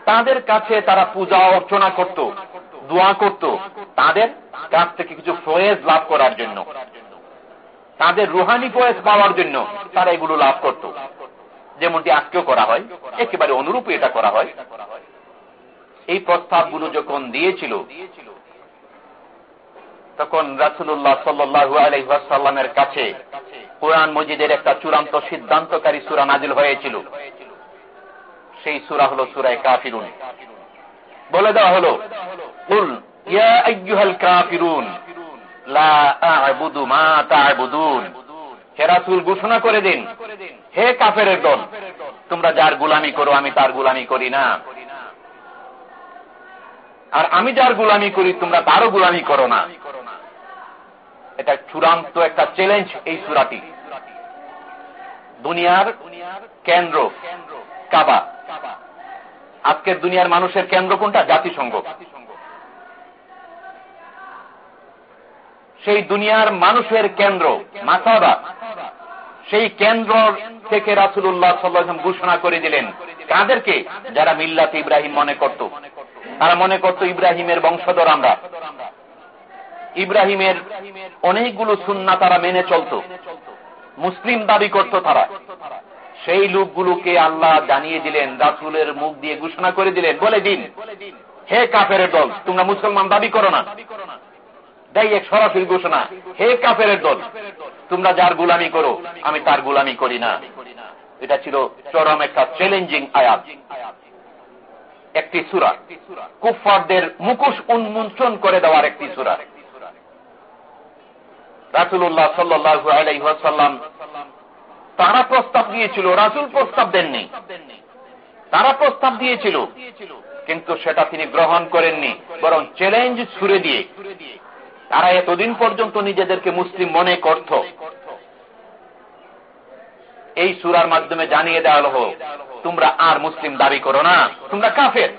তাদের কাছে তারা পূজা অর্চনা করত, দোয়া করত, তাদের কাছ থেকে কিছু ফয়েজ লাভ করার জন্য। তাদের রুহানি ফয়েজ পাওয়ার জন্য তারা এগুলো লাভ করত। যেমনটি আজকেও করা হয়, একেবারে অনুরূপ এটা করা হয়। এই প্রস্তাবগুলো যখন দিয়েছিল, তখন রাসুল্লাহ সাল্লু আলহামের কাছে কোরআন মজিদের একটা চূড়ান্ত সিদ্ধান্তকারী সুরা নাজিল হয়েছিল। সেই সুরা হল সুরায় কাফিরুন। বলে দেওয়া হল, কুল ঘোষণা করে দিন। হে কাফের দল, তোমরা যার গুলামি করো, আমি তার গুলামি করি না। আর আমি যার গুলামি করি, তোমরা তারও গুলামি করো না। এটা চূড়ান্ত একটা চ্যালেঞ্জ এই সুরাটি। দুনিয়ার কেন্দ্র, কাবা। আজকের দুনিয়ার মানুষের কেন্দ্র কোনটা? জাতিসংঘ। সেই দুনিয়ার মানুষের কেন্দ্র, মাসাবা। সেই কেন্দ্র থেকে রাসুল্লাহ সাল্লাম ঘোষণা করে দিলেন। তাদেরকে যারা মিল্লাত ইব্রাহিম মনে করত। তারা মনে করত ইব্রাহিমের বংশধর আমরা। ইব্রাহিমের অনেকগুলো সুন্না তারা মেনে চলত। মুসলিম দাবি করত তারা। সেই লোকগুলোকে আল্লাহ জানিয়ে দিলেন, রাসুলের মুখ দিয়ে ঘোষণা করে দিলেন, বলে দিন, হে কাফের দল, তোমরা মুসলমান দাবি করো না। দেয় এক সরাসরি ঘোষণা, হে কাফের দল, তোমরা যার গুলামি করো, আমি তার গুলামি করি না। এটা ছিল চরম একটা চ্যালেঞ্জিং আয়াত। একটি সুরা। কুফারদের মুখোশ উন্মোচন করে দেওয়ার একটি সুরা। রাসুল্লাহ সাল্লু আলাইসাল্লাম তারা প্রস্তাব দিয়েছিল, রাসুল প্রস্তাব দেননি। তারা প্রস্তাব দিয়েছিল, কিন্তু সেটা তিনি গ্রহণ করেননি, বরং চ্যালেঞ্জ ছুড়ে দিয়ে। তারা এতদিন পর্যন্ত নিজেদেরকে মুসলিম মনে করত। এই সুরার মাধ্যমে জানিয়ে দেওয়া হল তোমরা আর মুসলিম দাবি করো না। তোমরা কাফের।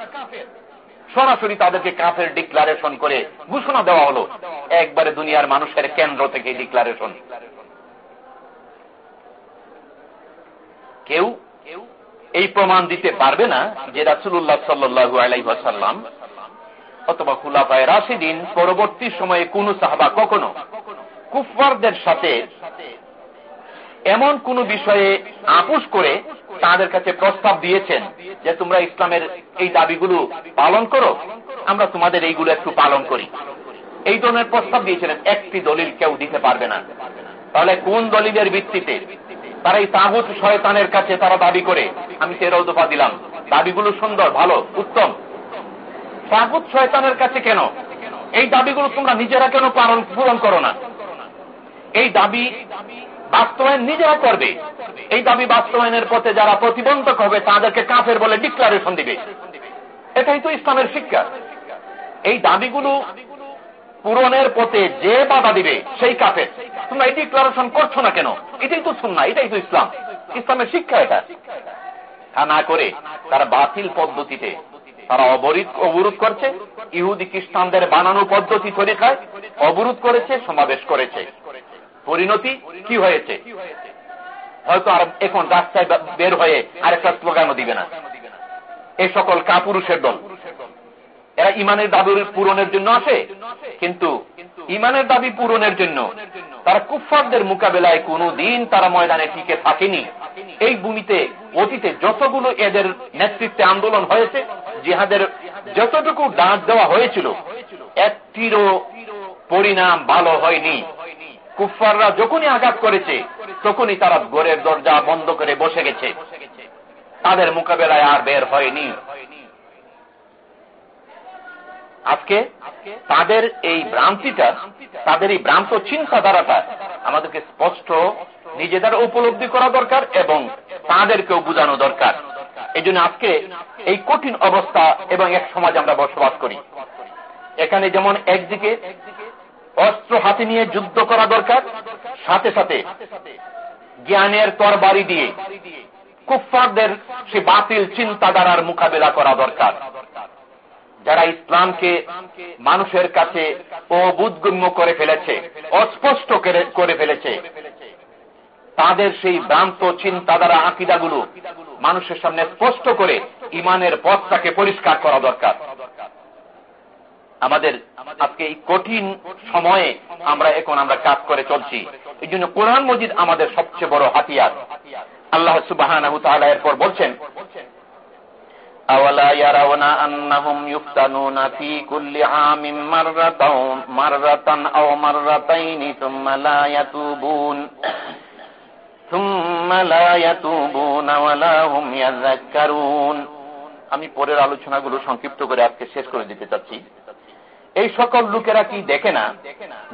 সরাসরি তাদেরকে কাফের ডিক্লারেশন করে ঘোষণা দেওয়া হলো। একবারে দুনিয়ার মানুষের কেন্দ্র থেকে ডিক্লারেশন কেউ এই প্রমাণ দিতে পারবে না যে রাসুল্লাহ সাল্লু আলাইসাল্লাম অথবা খুলাফায় রাশিদিন পরবর্তী সময়ে কোন সাহাবা কখনো কুফারদের সাথে এমন কোন বিষয়ে আপোষ করে তাদের কাছে প্রস্তাব দিয়েছেন যে তোমরা ইসলামের এই দাবিগুলো পালন করো, আমরা তোমাদের এইগুলো একটু পালন করি। এই ধরনের প্রস্তাব দিয়েছিলেন, একটি দলিল কেউ দিতে পারবে না। তাহলে কোন দলিলের ভিত্তিতে তারা এই তাগুত শয়তানের কাছে তারা দাবি করে? আমি তেরো দফা দিলাম। দাবিগুলো সুন্দর, ভালো, উত্তম। তাগুত শয়তানের কাছে কেন? এই দাবিগুলো তোমরা নিজেরা কেন পূরণ করো না? এই দাবি বাস্তবায়ন নিজেরা করবে। এই দাবি বাস্তবায়নের পথে যারা প্রতিবন্ধক হবে, তাদেরকে কাফের বলে ডিক্লারেশন দিবে। এটাই তো ইসলামের শিক্ষা। এই দাবিগুলো পূরণের পথে যে বাধা দিবে, সেই কাফের। তোমরা এই ডিক্লারেশন করছ না কেন? এটাই তো শুননা এটাই তো ইসলাম। ইসলামের শিক্ষা এটা। তা না করে তারা বাতিল পদ্ধতিতে তারা অবরোধ অবরোধ করছে। ইহুদি খ্রিস্টানদের বানানো পদ্ধতি তরিকায় অবরোধ করেছে, সমাবেশ করেছে। পরিণতি কি হয়েছে? হয়তো আর এখন রাস্তায় বের হয়ে আরেকটা স্লোগানও দিবে না। এই সকল কাপুরুষের দল। এরা ইমানের দাবি পূরণের জন্য আসে, কিন্তু ইমানের দাবি পূরণের জন্য তারা কুফারদের মোকাবেলায় কোনো দিন তারা ময়দানে টিকে থাকেনি। এই ভূমিতে, অতীতে যতগুলো এদের নেতৃত্বে আন্দোলন হয়েছে, জিহাদের যতটুকু ডাক দেওয়া হয়েছিল, একটিরও পরিণাম ভালো হয়নি। কুফাররা যখনই আঘাত করেছে, তখনই তারা ঘরের দরজা বন্ধ করে বসে গেছে। তাদের মোকাবেলায় আর বের হয়নি। আজকে তাদের এই ভ্রান্তিটা, তাদের এই ভ্রান্ত চিন্তাধারাটা আমাদেরকে স্পষ্ট নিজেদের উপলব্ধি করা দরকার এবং তাদেরকেও বোঝানো দরকার। এই আজকে এই কঠিন অবস্থা এবং এক সমাজ আমরা বসবাস করি। এখানে যেমন একদিকে অস্ত্র হাতে নিয়ে যুদ্ধ করা দরকার। সাথে সাথে জ্ঞানের তরবারি দিয়ে কুফারদের সে বাতিল চিন্তাধারার মোকাবেলা করা দরকার। যারা ইসলামকে মানুষের কাছে অবুদগম্য করে ফেলেছে, অস্পষ্ট করে ফেলেছে, তাদের সেই ভ্রান্ত চিন্তাধারা আকিদাগুলো মানুষের সামনে স্পষ্ট করে ইমানের পথটাকে পরিষ্কার করা দরকার। আমাদের আজকে এই কঠিন সময়ে আমরা এখন আমরা কাজ করে চলছি এই জন্য কোরআন মজিদ আমাদের সবচেয়ে বড় হাতিয়ার আল্লাহ সুবাহ এরপর বলছেন أولا يرون أنهم يفتنون في كل عام مرة مرة أو مرتين ثم لا يتوبون ثم لا يتوبون ولا هم يذكرون আমি পরের আলোচনাগুলো সংক্ষিপ্ত করে আজকে শেষ করে দিতে চাচ্ছি এই সকল লোকেরা কি দেখে না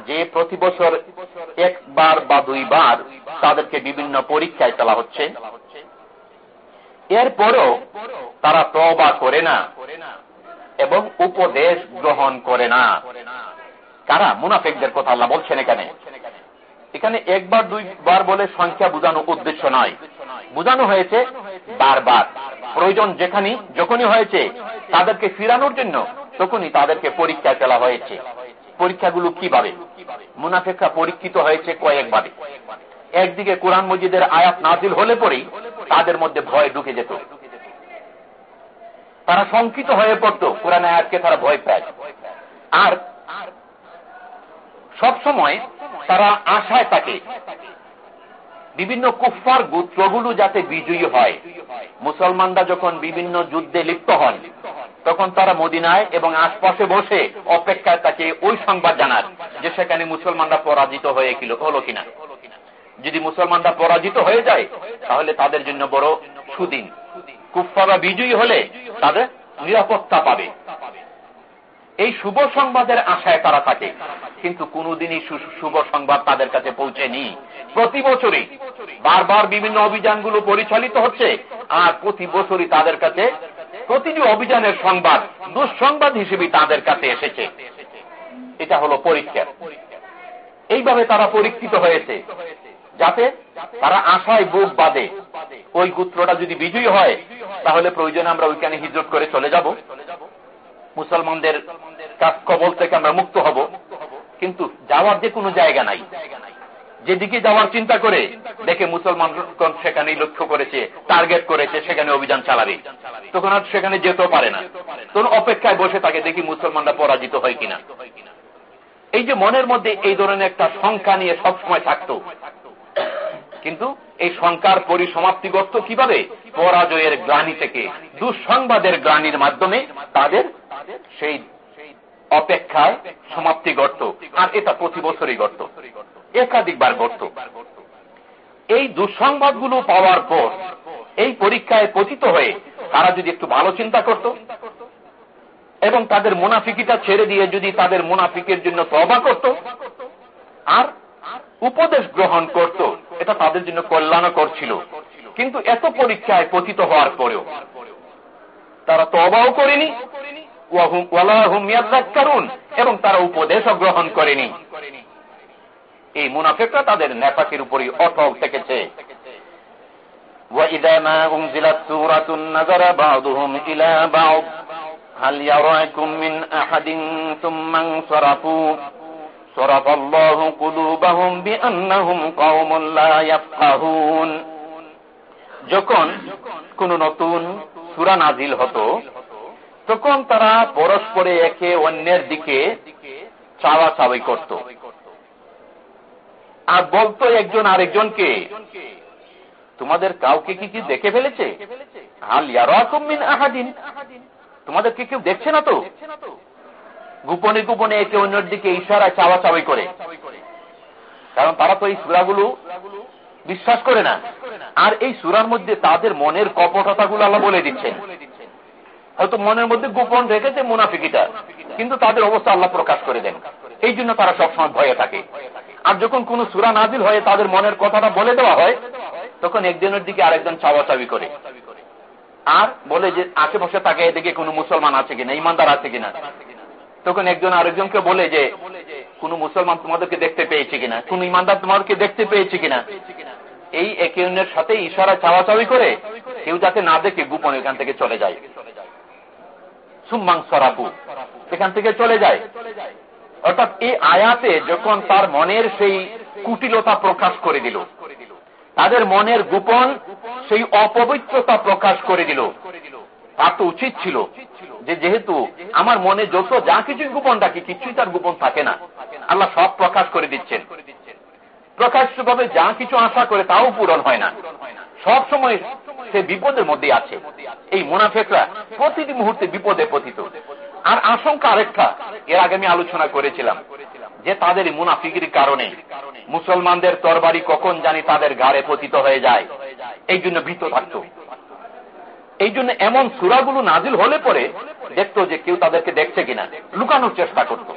যে প্রতি বছর একবার বা দুইবার তাদেরকে বিভিন্ন পরীক্ষায় ফেলা হচ্ছে? এরপরও তারা তবা করে না এবং উপদেশ গ্রহণ করে না। কারা? মুনাফেকদের কথা আল্লাহ বলছেন এখানে। এখানে একবার, দুইবার বলে সংখ্যা বোঝানো উদ্দেশ্য নয়। বোঝানো হয়েছে বারবার। প্রয়োজন যেখানে যখনই হয়েছে, তাদেরকে ফিরানোর জন্য তখনই তাদেরকে পরীক্ষা ফেলা হয়েছে। পরীক্ষাগুলো কীভাবে? মুনাফেকরা পরীক্ষিত হয়েছে কয়েকভাবে একদিকে কোরআন মজিদের আয়াত নাজিল হলে পরেই তাদের মধ্যে ভয় ঢুকে যেত। তারা শঙ্কিত হয়ে পড়ত, কোরআন আয়াতকে তারা ভয় পায়। আর সব সময় তারা আশায় থাকে বিভিন্ন কুফার গোত্রগুলো যাতে বিজয়ী হয়। মুসলমানরা যখন বিভিন্ন যুদ্ধে লিপ্ত হন, তখন তারা মদিনায় এবং আশপাশে বসে অপেক্ষায় তাকে ওই সংবাদ জানার যে সেখানে মুসলমানরা পরাজিত হয়ে হলো কিনা। যদি মুসলমানরা পরাজিত হয়ে যায়, তাহলে তাদের জন্য বড় সুদিন। কুফারা বিজয়ী হলে তাদের নিরাপত্তা পাবে। এই শুভ সংবাদের আশায় তারা থাকে। কিন্তু কোনদিনই শুভ সংবাদ তাদের কাছে পৌঁছেনি। প্রতি বছরই বারবার বিভিন্ন অভিযানগুলো পরিচালিত হচ্ছে আর প্রতি বছরই তাদের কাছে প্রতিটি অভিযানের সংবাদ, দুঃসংবাদ হিসেবে তাদের কাছে এসেছে। এটা হলো পরীক্ষা। এইভাবে তারা পরীক্ষিত হয়েছে যাতে তারা আশায় বুক বাদে ওই গুত্রটা যদি বিজয়ী হয়, তাহলে প্রয়োজনে আমরা ওইখানে হিজরত করে চলে যাব। মুসলমানদের কাজ কবল থেকে আমরা মুক্ত হব। কিন্তু যাওয়ার যে কোনো জায়গা নাই। যেদিকে যাওয়ার চিন্তা করে দেখে মুসলমান সেখানেই লক্ষ্য করেছে, টার্গেট করেছে, সেখানে অভিযান চালাবে। তখন আর সেখানে যেতেও পারে না। তখন অপেক্ষায় বসে থাকে দেখি মুসলমানরা পরাজিত হয় কিনা। এই যে মনের মধ্যে এই ধরনের একটা সংখ্যা নিয়ে সবসময় থাকতো। কিন্তু এই সংখ্যার পরিসমাপ্তি করত কীভাবে? পরাজয়ের গ্লানি থেকে, দুঃসংবাদের গ্লানির মাধ্যমে তাদের সেই অপেক্ষায় সমাপ্তি গড়ত। আর এটা প্রতি বছরই গড়ত। একাধিকবার গড়ত। এই দুঃসংবাদগুলো পাওয়ার পর, এই পরীক্ষায় পতিত হয়ে তারা যদি একটু ভালো চিন্তা করত এবং তাদের মুনাফিকিটা ছেড়ে দিয়ে যদি তাদের মুনাফিকের জন্য তবা করত আর উপদেশ গ্রহণ করত, এটা তাদের জন্য কল্যাণকর ছিল। কিন্তু এত পরীক্ষায় পতিত হওয়ার পরেও তারা তবাও করেনি করুন এবং তারা উপদেশও গ্রহণ করেনি। এই মুনাফেকরা তাদের নেপাকির উপরই অটল থেকেছে। যখন কোন নতুন সুরা নাজিল হতো তখন তারা পরস্পরে একে অন্যের দিকে চাওয়া চাওয়াই করত। আর বলতো একজন আরেকজনকে, তোমাদের কাউকে কি কি দেখে ফেলেছে? আহাদিন। তোমাদেরকে কেউ দেখছে না তো? গোপনে গোপনে একে অন্যের দিকে ইশারা চাওয়া চাওয়াই করে। কারণ তারা তো এই সুরাগুলো বিশ্বাস করে না। আর এই সুরার মধ্যে তাদের মনের কপটতাগুলো আল্লাহ বলে দিচ্ছেন। হয়তো মনের মধ্যে গোপন রেখেছে মুনাফিকিটা। কিন্তু তাদের অবস্থা আল্লাহ প্রকাশ করে দেন। এই জন্য তারা সবসময় ভয়ে থাকে। আর যখন কোন সুরা নাজিল হয়ে, তাদের মনের কথাটা বলে দেওয়া হয়, তখন একজনের দিকে আরেকজন চাওয়াচাবি করে। আর বলে যে, আশেপাশে তাকে এদিকে কোনো মুসলমান আছে কিনা, ইমানদার আছে কিনা? তখন একজন আরেকজনকে বলে যে, কোন মুসলমান তোমাদেরকে দেখতে পেয়েছে কিনা? কোন ইমানদার তোমাদেরকে দেখতে পেয়েছে কিনা? এই একে অন্যের সাথে ইশারা, চাওয়াচাওয়ি করে, কেউ যাতে না দেখে গোপন এখান থেকে চলে যায়। সুম্মাং সরাপু সেখান থেকে চলে যায়। অর্থাৎ এই আয়াতে যখন তার মনের সেই কুটিলতা প্রকাশ করে দিল, তাদের মনের গোপন সেই অপবিত্রতা প্রকাশ করে দিল, তার তো উচিত ছিল যে যেহেতু আমার মনে যত যা কিছু গোপন ডাকি কিছুই তার গোপন থাকে না। আল্লাহ সব প্রকাশ করে দিচ্ছেন। প্রকাশ্যভাবে যা কিছু আশা করে তাও পূরণ হয় না। সব সময় সে বিপদের মধ্যে আছে। এই মুনাফেকরা প্রতিটি মুহূর্তে বিপদে পতিত। আর আশঙ্কা আরেকটা, এর আগে আমি আলোচনা করেছিলাম যে তাদের মুনাফিকির কারণে মুসলমানদের তরবারি কখন জানি তাদের গাড়ে পতিত হয়ে যায়। এই জন্য ভীত থাকত। এই জন্য এমন সুরাগুলো নাজিল হলে পরে দেখতো যে কেউ তাদেরকে দেখছে কিনা। লুকানোর চেষ্টা করত।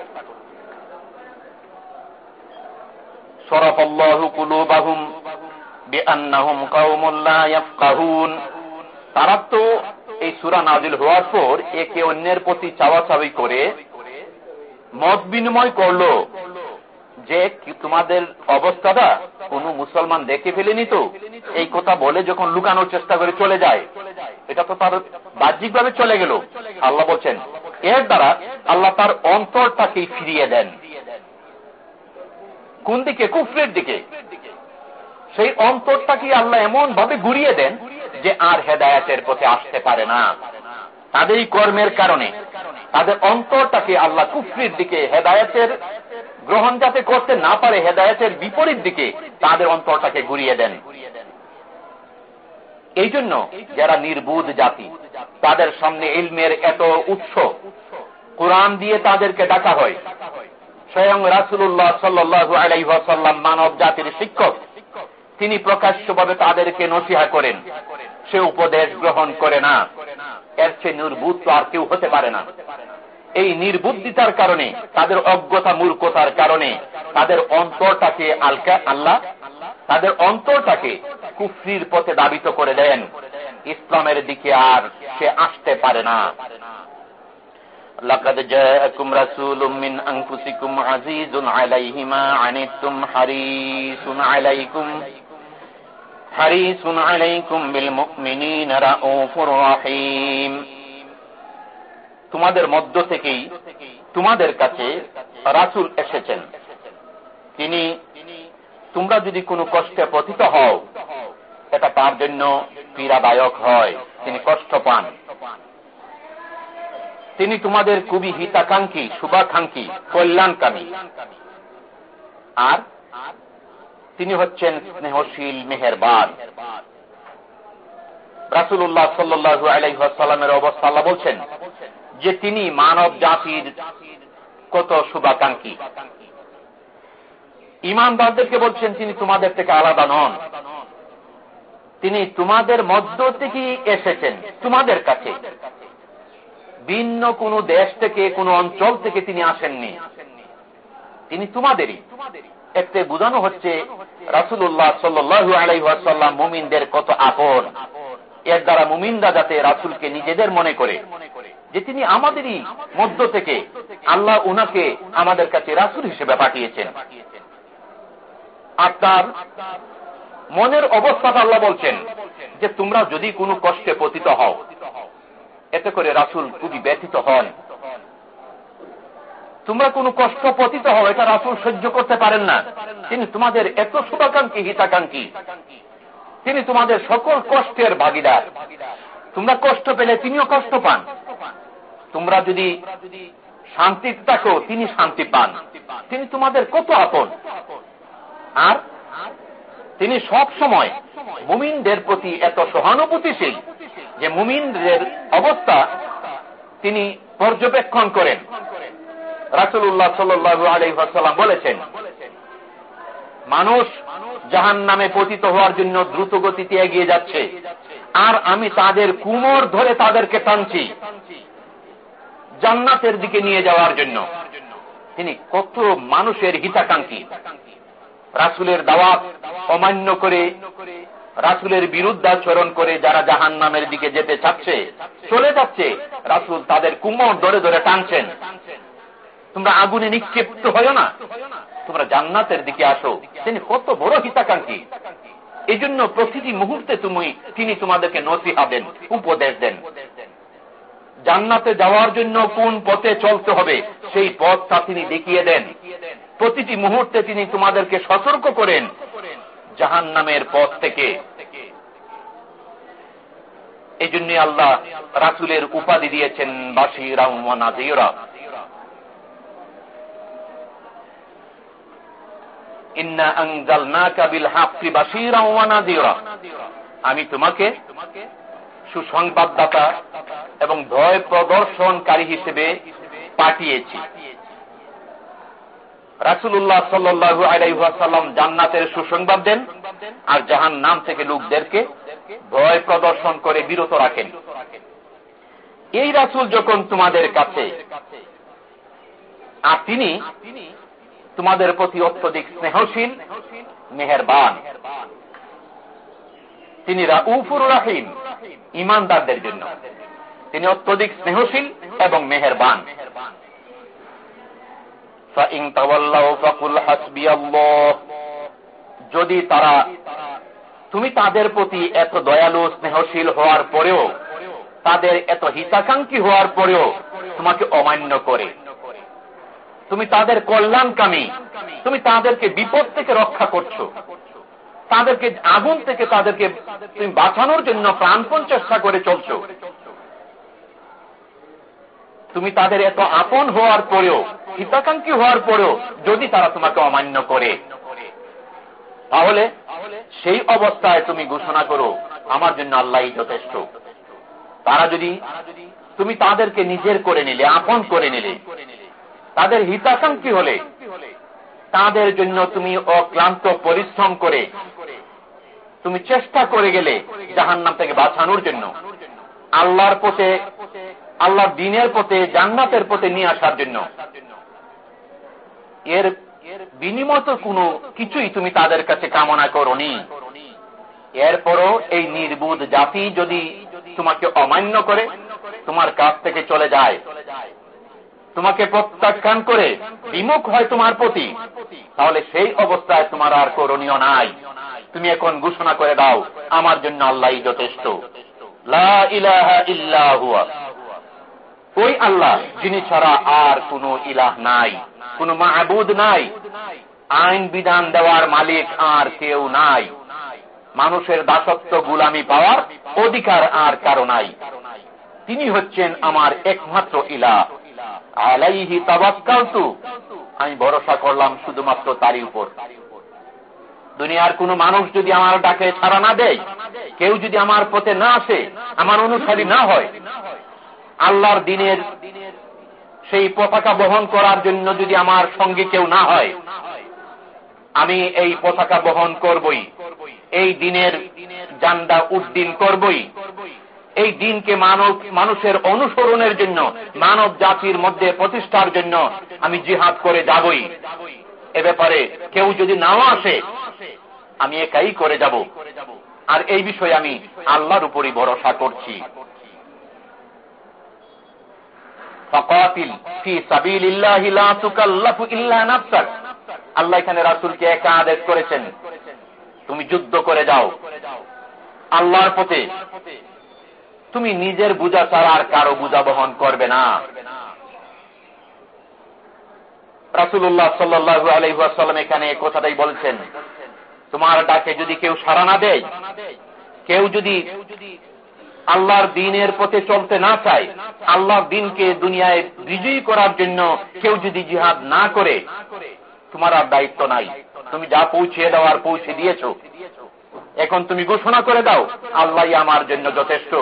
তারা তো এই সুরা নাজিল হওয়ার পর একে অন্যের প্রতি চাওয়া করে মত বিনিময় করল যে তোমাদের অবস্থাটা কোন মুসলমান দেখে ফেলেনি তো? এই কথা বলে যখন লুকানোর চেষ্টা করে চলে যায়, এটা তো তার বাহ্যিকভাবে চলে গেল। আল্লাহ বলছেন, এর দ্বারা আল্লাহ তার অন্তরটাকে ফিরিয়ে দেন। কোন দিকে? কুফরের দিকে। সেই অন্তরটাকে আল্লাহ এমন ভাবে ঘুরিয়ে দেন যে আর হেদায়াতের পথে আসতে পারে না? তাদের এই কর্মের কারণে, তাদের অন্তরটাকে আল্লাহ কুফরির দিকে হেদায়তের গ্রহণ যাতে করতে না পারে, হেদায়তের বিপরীত দিকে তাদের অন্তরটাকে ঘুরিয়ে দেন। এই জন্য যারা নির্বুধ জাতি, তাদের সামনে ইলমের এত উৎস, কোরআন দিয়ে তাদেরকে ডাকা হয়। স্বয়ং রাসুল্লাহ সাল্লু আলাইসাল্লাম মানব জাতির শিক্ষক তিনি প্রকাশ্যভাবে তাদেরকে নসিহা করেন সে উপদেশ গ্রহণ করে না এর চেয়ে নির্বুধ তো আর কেউ হতে পারে না এই নির্বুদ্ধিতার কারণে তাদের অজ্ঞতা মূর্খতার কারণে তাদের অন্তরটাকে আলকা আল্লাহ তাদের অন্তরটাকে কুফরির পথে দাবিত করে দেন ইসলামের দিকে আর সে আসতে পারে না لقد جاءكم رسول من أنفسكم عزيز عليه ما عنتم حريص عليكم حريص عليكم بالمؤمنين رؤوف رحيم তোমাদের মধ্য থেকেই তোমাদের কাছে রাসুল এসেছেন তিনি তোমরা যদি কোনো কষ্টে পতিত হও এটা তার জন্য পীড়াদায়ক হয় তিনি কষ্ট পান তিনি তোমাদের খুবই হিতাকাঙ্ক্ষী শুভাকাঙ্ক্ষী কল্যাণকামী আর তিনি হচ্ছেন স্নেহশীল, মেহেরবান। রাসুল্লাহ সাল্লু আলাইসাল্লামের অবস্থা আল্লাহ বলছেন যে তিনি মানব জাতির কত শুভাকাঙ্ক্ষী। ইমানদারদেরকে বলছেন, তিনি তোমাদের থেকে আলাদা নন। তিনি তোমাদের মধ্য থেকেই এসেছেন, তোমাদের কাছে। ভিন্ন কোন দেশ থেকে, কোন অঞ্চল থেকে তিনি আসেননি। তিনি তোমাদেরই তোমাদেরই। এতে বোঝানো হচ্ছে রাসুল্লাহ সাল্লু আলাইসাল্লাম মুমিনদের কত আপন। এর দ্বারা মুমিনরা যাতে রাসুলকে নিজেদের মনে করে, যে তিনি আমাদেরই মধ্য থেকে আল্লাহ উনাকে আমাদের কাছে রাসুল হিসেবে পাঠিয়েছেন। আর তার মনের অবস্থাটা আল্লাহ বলছেন যে তোমরা যদি কোনো কষ্টে পতিত হও, এতে করে রাসুল খুবই ব্যথিত হন। তোমরা কোনো কষ্ট পতিত হও, এটা রাসুল সহ্য করতে পারেন না। তিনি তোমাদের এত শুভাকাঙ্ক্ষী, হিতাকাঙ্ক্ষী। তিনি তোমাদের সকল কষ্টের ভাগিদার। তোমরা কষ্ট পেলে তিনিও কষ্ট পান। তোমরা যদি শান্তি থাকো, তিনি শান্তি পান। তিনি তোমাদের কত আপন। আর তিনি সব সময় মুমিনদের প্রতি এত সহানুভূতিশীল যে মুমিনদের অবস্থা তিনি পর্যবেক্ষণ করেন। রাসুল্লাহ সাল্লু আলহাম বলেছেন, মানুষ জাহান নামে পতিত হওয়ার জন্য দ্রুত গতিতে এগিয়ে যাচ্ছে। আর আমি তাদের কুমোর ধরে তাদেরকে টানছি জান্নাতের দিকে নিয়ে যাওয়ার জন্য। তিনি কত মানুষের হিতাকাঙ্ক্ষী। রাসুলের দাওয়াত অমান্য করে রাসুলের করে যারা জাহান নামের দিকে যেতে চাচ্ছে, চলে যাচ্ছে। রাসুল তাদের কুমোর ধরে ধরে টানছেন। তোমরা আগুনে নিক্ষিপ্ত হয় না। তোমরা জান্নাতের দিকে আসো। তিনি কত বড় হিতাকাঙ্ক্ষী। এই জন্য প্রতিটি মুহূর্তে তুমি তিনি তোমাদেরকে নসিহাবেন উপদেশ দেন। জান্নাতে যাওয়ার জন্য কোন পথে চলতে হবে, সেই পথটা তিনি দেখিয়ে দেন। প্রতিটি মুহূর্তে তিনি তোমাদেরকে সতর্ক করেন জাহান নামের পথ থেকে। এই জন্য আল্লাহ রাসুলের উপাধি দিয়েছেন বাসিরা নাজিরা আমি তোমাকে সুসংবাদদাতা এবং ভয় প্রদর্শনকারী হিসেবে পাঠিয়েছি। রাসুল্লাহ সাল্লু আলাইসাল্লাম জান্নাতের সুসংবাদ দেন আর জাহান নাম থেকে লোকদেরকে ভয় প্রদর্শন করে বিরত রাখেন। এই রাসুল যখন তোমাদের কাছে, আর তিনি তোমাদের প্রতি অত্যধিক স্নেহশীল, মেহরবান। তিনি রাউফুর রাহিম, ইমানদারদের জন্য। তিনি অত্যধিক স্নেহশীল এবং মেহরবান। যদি তারা, তুমি তাদের প্রতি এত দয়ালু, স্নেহশীল হওয়ার পরেও, তাদের এত হিতাকাঙ্ক্ষী হওয়ার পরেও তোমাকে অমান্য করে। তুমি তাদের কল্যাণকামী। তুমি তাদেরকে বিপদ থেকে রক্ষা করছ। তাদেরকে আগুন থেকে তাদেরকে তুমি বাঁচানোর জন্য প্রাণপণ চেষ্টা করে চলছ। তুমি তাদের এত আপন হওয়ার পরেও, হিতাকাঙ্ক্ষী হওয়ার পরেও যদি তারা তোমাকে অমান্য করে, তাহলে সেই অবস্থায় তুমি ঘোষণা করো, আমার জন্য আল্লাহ যথেষ্ট। তারা যদি তুমি তাদেরকে নিজের করে নিলে, আপন করে নিলে তাদের হিতাকাঙ্ক্ষী হলে তাদের জন্য তুমি অক্লান্ত পরিশ্রম করে তুমি চেষ্টা করে গেলে জাহান নাম থেকে বাঁচানোর জন্য। আল্লাহর পথে, আল্লাহর দিনের পথে, জান্নাতের পথে নিয়ে আসার জন্য। এর বিনিময় তো কোনো কিছুই তুমি তাদের কাছে কামনা করনি। এরপরও এই নির্বুধ জাতি যদি তোমাকে অমান্য করে, তোমার কাছ থেকে চলে যায়। তোমাকে প্রত্যাখ্যান করে বিমুখ হয় তোমার প্রতি, তাহলে সেই অবস্থায় তোমার আর করণীয় নাই। তুমি এখন ঘোষণা করে দাও, আমার জন্য আল্লাহ যথেষ্ট। ওই আল্লাহ যিনি ছাড়া আর কোন ইলাহ নাই, কোন মাহবুদ নাই, আইন বিধান দেওয়ার মালিক আর কেউ নাই। মানুষের দাসত্ব গুলামি পাওয়ার অধিকার আর কারও নাই। তিনি হচ্ছেন আমার একমাত্র ইলা আলাইহি তাবাক্কালতু আমি ভরসা করলাম শুধুমাত্র তারই উপর। দুনিয়ার কোন মানুষ যদি আমার ডাকে ছাড়া না দেয়, কেউ যদি আমার পথে না আসে, আমার অনুসারী না হয়, আল্লাহর দিনের সেই পতাকা বহন করার জন্য যদি আমার সঙ্গে কেউ না হয়, আমি এই পতাকা বহন করবই, এই দিনের জান্ডা উদ্দিন করবই এই দিনকে মানব, মানুষের অনুসরণের জন্য, মানব জাতির মধ্যে প্রতিষ্ঠার জন্য আমি জিহাদ করে যাবই। এ ব্যাপারে কেউ যদি নাও আসে, আমি একাই করে যাব। আর এই বিষয়ে আমি আল্লাহর উপরই ভরসা করছি। আল্লাহ এখানে রাসুলকে একা আদেশ করেছেন। তুমি যুদ্ধ করে যাও। আল্লাহর পথে তুমি নিজের বুঝা ছাড়া আর কারও বুঝা বহন করবে না। রাসুল্লাহ সাল্লু আলহাসাল্লাম এখানে কথাটাই বলছেন, তোমার ডাকে যদি কেউ সারা না দেয়, কেউ যদি আল্লাহর দিনের পথে চলতে না চায়, আল্লাহর দিনকে দুনিয়ায় বিজয়ী করার জন্য কেউ যদি জিহাদ না করে, তোমার আর দায়িত্ব নাই। তুমি যা পৌঁছে দাও আর পৌঁছে দিয়েছ। এখন তুমি ঘোষণা করে দাও আল্লাহ আমার জন্য যথেষ্ট।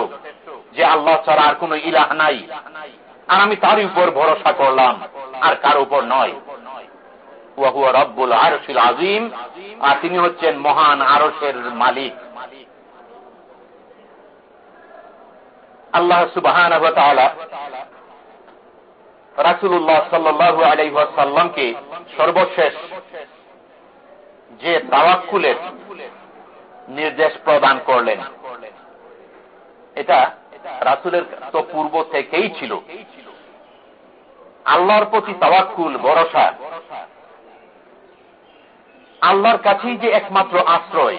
যে আল্লাহ ছাড়া আর কোন ইলাহ নাই। আর আমি তার উপর ভরসা করলাম, আর কার উপর নয়। রব্বুল আরশিল আজিম আর তিনি হচ্ছেন মহান আরসের মালিক। আল্লাহ সুবাহান রাসুল্লাহ সাল্লু আলাইসাল্লামকে সর্বশেষ যে তাওয়াক্কুলের নির্দেশ প্রদান করলেন। এটা রাসুলের তো পূর্ব থেকেই ছিল। আল্লাহর প্রতি তাওয়াক্কুল, ভরসা। আল্লাহর কাছেই যে একমাত্র আশ্রয়,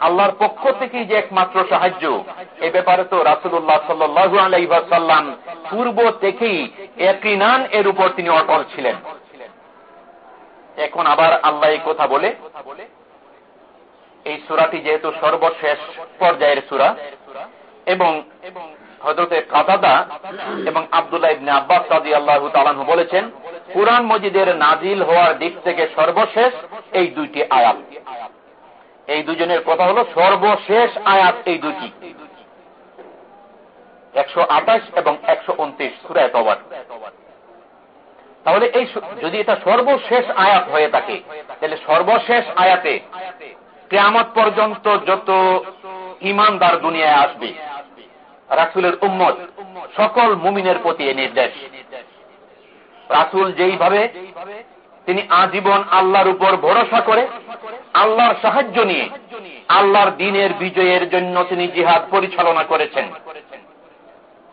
আল্লাহর পক্ষ থেকেই যে একমাত্র সাহায্য, এ ব্যাপারে তো রাসুল্লাহ সাল্লু আলাইসাল্লাম পূর্ব থেকেই একনান এর উপর তিনি অটল ছিলেন। এখন আবার আল্লাহ এই কথা বলে, এই সুরাটি যেহেতু সর্বশেষ পর্যায়ের সুরা এবং হজরতে কাতাদা এবং আবদুল্লাহ ইবনে আব্বাস সাদি আল্লাহ তালাহু বলেছেন, কুরআন মজিদের নাজিল হওয়ার দিক থেকে সর্বশেষ এই দুইটি আয়াত। এই দুজনের কথা হলো সর্বশেষ আয়াত এই দুটি একশো আঠাশ এবং একশো উনত্রিশ সুরায় তবার তাহলে এই যদি এটা সর্বশেষ আয়াত হয়ে থাকে, তাহলে সর্বশেষ আয়াতে কেয়ামত পর্যন্ত যত ইমানদার দুনিয়ায় আসবে। রাসুলের উম্মত সকল মুমিনের প্রতি নির্দেশ। রাসুল যেইভাবে তিনি আজীবন আল্লাহর উপর ভরসা করে, আল্লাহর সাহায্য নিয়ে, আল্লাহর দিনের বিজয়ের জন্য তিনি জিহাদ পরিচালনা করেছেন।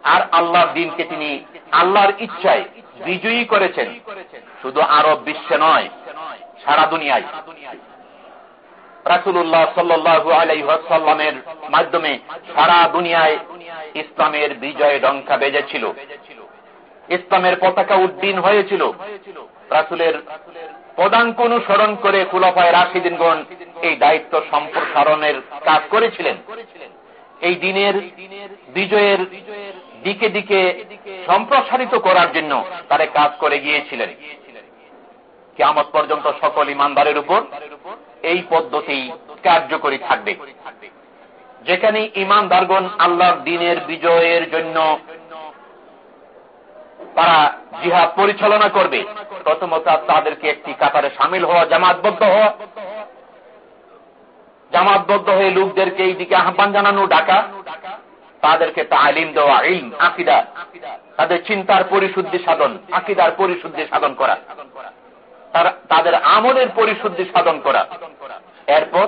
আর আল্লাহর দিনকে তিনি আল্লাহর ইচ্ছায় বিজয়ী করেছেন। শুধু আরব বিশ্বে নয়, সারা দুনিয়ায়। রাসুল্লাহ সাল্লু আলাইসাল্লামের মাধ্যমে সারা দুনিয়ায় ইসলামের বিজয় ডঙ্কা বেজেছিল। ইসলামের পতাকা উদ্দিন হয়েছিল। রাসুলের পদাঙ্ক অনুসরণ করে খুলফায় রাশিদিনগণ এই দায়িত্ব সম্প্রসারণের কাজ করেছিলেন। এই দিনের বিজয়ের দিকে দিকে সম্প্রসারিত করার জন্য তারা কাজ করে গিয়েছিলেন। কেমত পর্যন্ত সকল ইমানদারের উপর এই পদ্ধতি কার্যকরী থাকবে। যেখানে ইমানদারগণ আল্লাহর দিনের বিজয়ের জন্য তারা জিহাদ পরিচালনা করবে। প্রথমত তাদেরকে একটি কাতারে সামিল হওয়া জামাতবদ্ধ হওয়া। জামাতবদ্ধ হয়ে লোকদেরকে এই দিকে আহ্বান জানানো, ডাকা। তাদেরকে তালিম দেওয়া, ইলম, আকিদা, তাদের চিন্তার পরিশুদ্ধি সাধন, আকিদার পরিশুদ্ধি সাধন করা। তাদের আমলের পরিশুদ্ধি সাধন করা। এরপর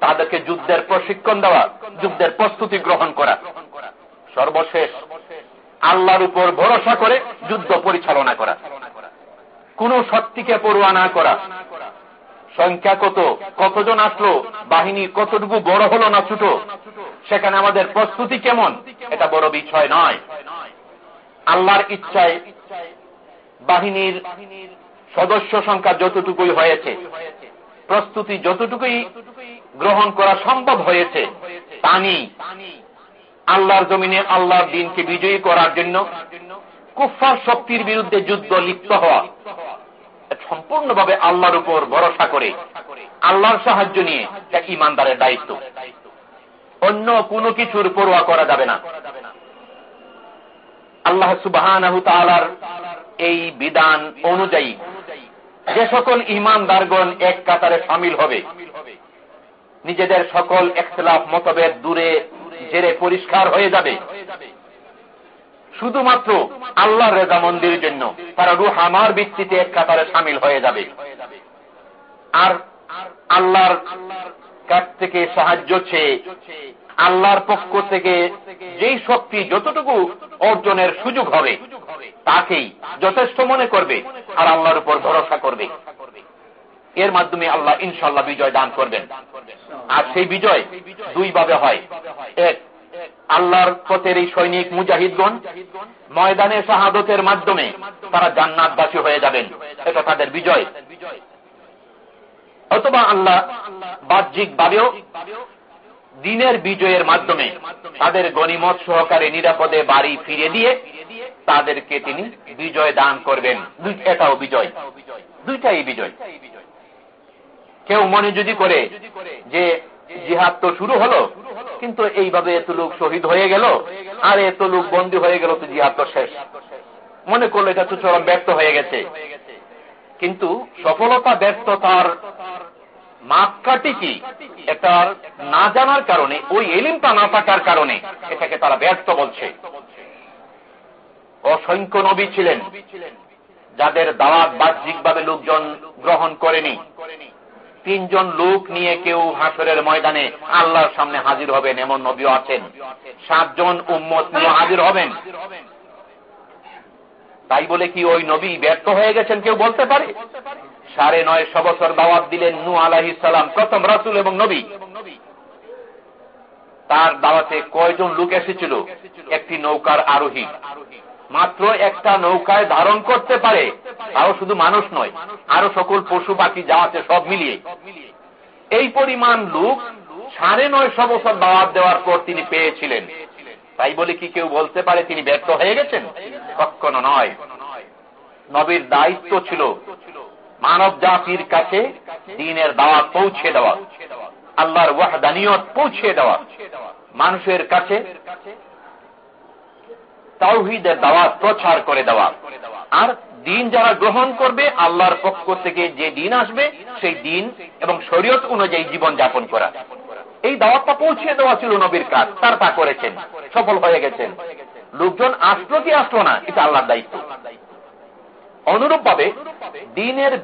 তাদেরকে যুদ্ধের প্রশিক্ষণ দেওয়া, যুদ্ধের প্রস্তুতি গ্রহণ করা। সর্বশেষ আল্লাহর উপর ভরসা করে যুদ্ধ পরিচালনা করা। কোন শক্তিকে পড়ুয়া না করা। সংখ্যা কত কতজন আসলো, বাহিনী কতটুকু বড় হলো না ছোট, সেখানে আমাদের প্রস্তুতি কেমন, এটা বড় বিষয় নয়। আল্লাহর ইচ্ছায় বাহিনীর সদস্য সংখ্যা যতটুকুই হয়েছে, প্রস্তুতি যতটুকুই গ্রহণ করা সম্ভব হয়েছে, তা নেই। আল্লাহর জমিনে আল্লাহর দিনকে বিজয়ী করার জন্য কুফার শক্তির বিরুদ্ধে যুদ্ধ লিপ্ত হওয়া সম্পূর্ণভাবে আল্লাহর উপর ভরসা করে, আল্লাহর সাহায্য নিয়ে এক ইমানদারের দায়িত্ব। অন্য কোনো কিছুর পড়ুয়া করা যাবে না। আল্লাহ সুবাহ এই বিধান অনুযায়ী যে সকল ইমানদারগণ এক কাতারে সামিল হবে, নিজেদের সকল একতলাফ মতভেদ দূরে জেরে পরিষ্কার হয়ে যাবে। শুধুমাত্র আল্লাহর রেজা মন্দির জন্য তারা রুহ আমার ভিত্তিতে এক কাতারে সামিল হয়ে যাবে। আর আল্লাহর কাছ থেকে সাহায্য চেয়ে আল্লাহর পক্ষ থেকে যেই শক্তি যতটুকু অর্জনের সুযোগ হবে, তাকেই যথেষ্ট মনে করবে আর আল্লাহর উপর ভরসা করবে। এর মাধ্যমে আল্লাহ ইনশাল্লাহ বিজয় দান করবেন। আর সেই বিজয় দুই ভাবে হয়। এক, আল্লাহর পথের এই সৈনিক মুজাহিদগণ ময়দানে শাহাদতের মাধ্যমে তারা জান্নাতবাসী হয়ে যাবেন। এটা তাদের বিজয়। অথবা আল্লাহ বাহ্যিক ভাবেও দিনের বিজয়ের মাধ্যমে তাদের গণিমত সহকারে নিরাপদে বাড়ি ফিরে দিয়ে তাদেরকে তিনি বিজয় দান করবেন। এটাও বিজয়। দুইটাই বিজয়। কেউ মনে যদি করে যে জিহাদ তো শুরু হলো, কিন্তু এইভাবে এত লোক শহীদ হয়ে গেল, আর এত লোক বন্দী হয়ে গেল তো জিহাদ তো শেষ। মনে করল এটা তো চরম ব্যর্থ হয়ে গেছে। কিন্তু সফলতা, ব্যর্থতার মাপকাঠি কি? এটা না জানার কারণে, ওই এলিমটা না থাকার কারণে এটাকে তারা ব্যর্থ বলছে। অসংখ্য নবী ছিলেন, যাদের দাওয়াত বাহ্যিকভাবে লোকজন গ্রহণ করেনি। তিনজন লোক নিয়ে কেউ হাসরের ময়দানে আল্লাহর সামনে হাজির হবেন এমন নবীও আছেন। সাতজন উম্মত নিয়ে হাজির হবেন। তাই বলে কি ওই নবী ব্যর্থ হয়ে গেছেন কেউ বলতে পারে? সাড়ে নয় বছর দাওয়াত দিলেন নু আলাহিসাল্লাম প্রথম রাসুল এবং নবী। তার দাওয়াতে কয়জন লোক এসেছিল? একটি নৌকার আরোহী। মাত্র একটা নৌকায় ধারণ করতে পারে, তাও শুধু মানুষ নয়, আরও সকল পশু পাখি যা আছে সব মিলিয়ে। এই পরিমাণ লোক সাড়ে নয়শো বছর দাওয়াত দেওয়ার পর তিনি পেয়েছিলেন। তাই বলে কি কেউ বলতে পারে তিনি ব্যর্থ হয়ে গেছেন? কখনো নয়। নবীর দায়িত্ব ছিল মানব জাতির কাছে দিনের দাওয়াত পৌঁছে দেওয়া, আল্লাহর ওয়াহদানিয়ত পৌঁছে দেওয়া, মানুষের কাছে তাওহিদের দাওয়াত প্রচার করে দেওয়া। আর দিন যারা গ্রহণ করবে, আল্লাহর পক্ষ থেকে যে দিন আসবে, সেই দিন এবং শরীয়ত অনুযায়ী জীবন যাপন করা। এই দাওয়াতটা পৌঁছে দেওয়া ছিল নবীর কাজ। তার তা করেছেন। সফল হয়ে গেছেন। লোকজন আসলো কি আসলো না, এটা আল্লাহর দায়িত্ব। অনুরূপ ভাবে দিনের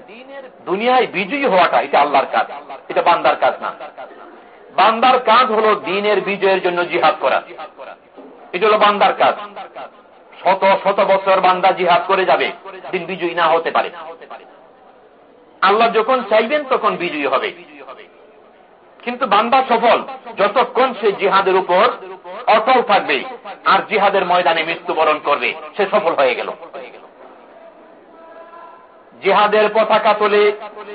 দুনিয়ায় বিজয়ী হওয়াটা এটা আল্লাহর কাজ। এটা বান্দার কাজ না। বান্দার কাজ হলো দিনের বিজয়ের জন্য জিহাদ করা। এটা হলো বান্দার কাজ। শত শত বছর বান্দা জিহাদ করে যাবে, দিন বিজয়ী না হতে পারে। আল্লাহ যখন চাইবেন তখন বিজয়ী হবে। কিন্তু বান্দা সফল যতক্ষণ সে জিহাদের উপর অটল থাকবে আর জিহাদের ময়দানে মৃত্যুবরণ করবে, সে সফল হয়ে গেল। জিহাদের পতাকা তোলে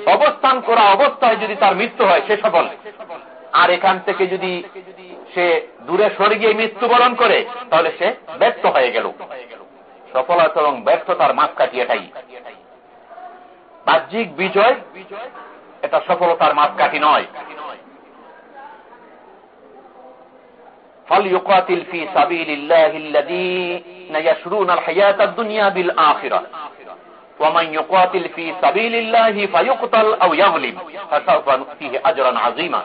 অবস্থান করা অবস্থায় যদি তার মৃত্যু হয় সে সফল আর এখান থেকে যদি সে দূরে সরে গিয়ে মৃত্যুবরণ করে তাহলে সে ব্যর্থ হয়ে গেল সফলতা এবং ব্যর্থতার মাপকাঠি এটাই বাহ্যিক বিজয় এটা সফলতার মাপকাঠি নয় فليقاتل في سبيل الله الذين يشرون الحياة الدنيا بالآخرة ومن يقاتل في سبيل الله فيقتل أو يغلب فسوف نؤتيه أجرا عظيما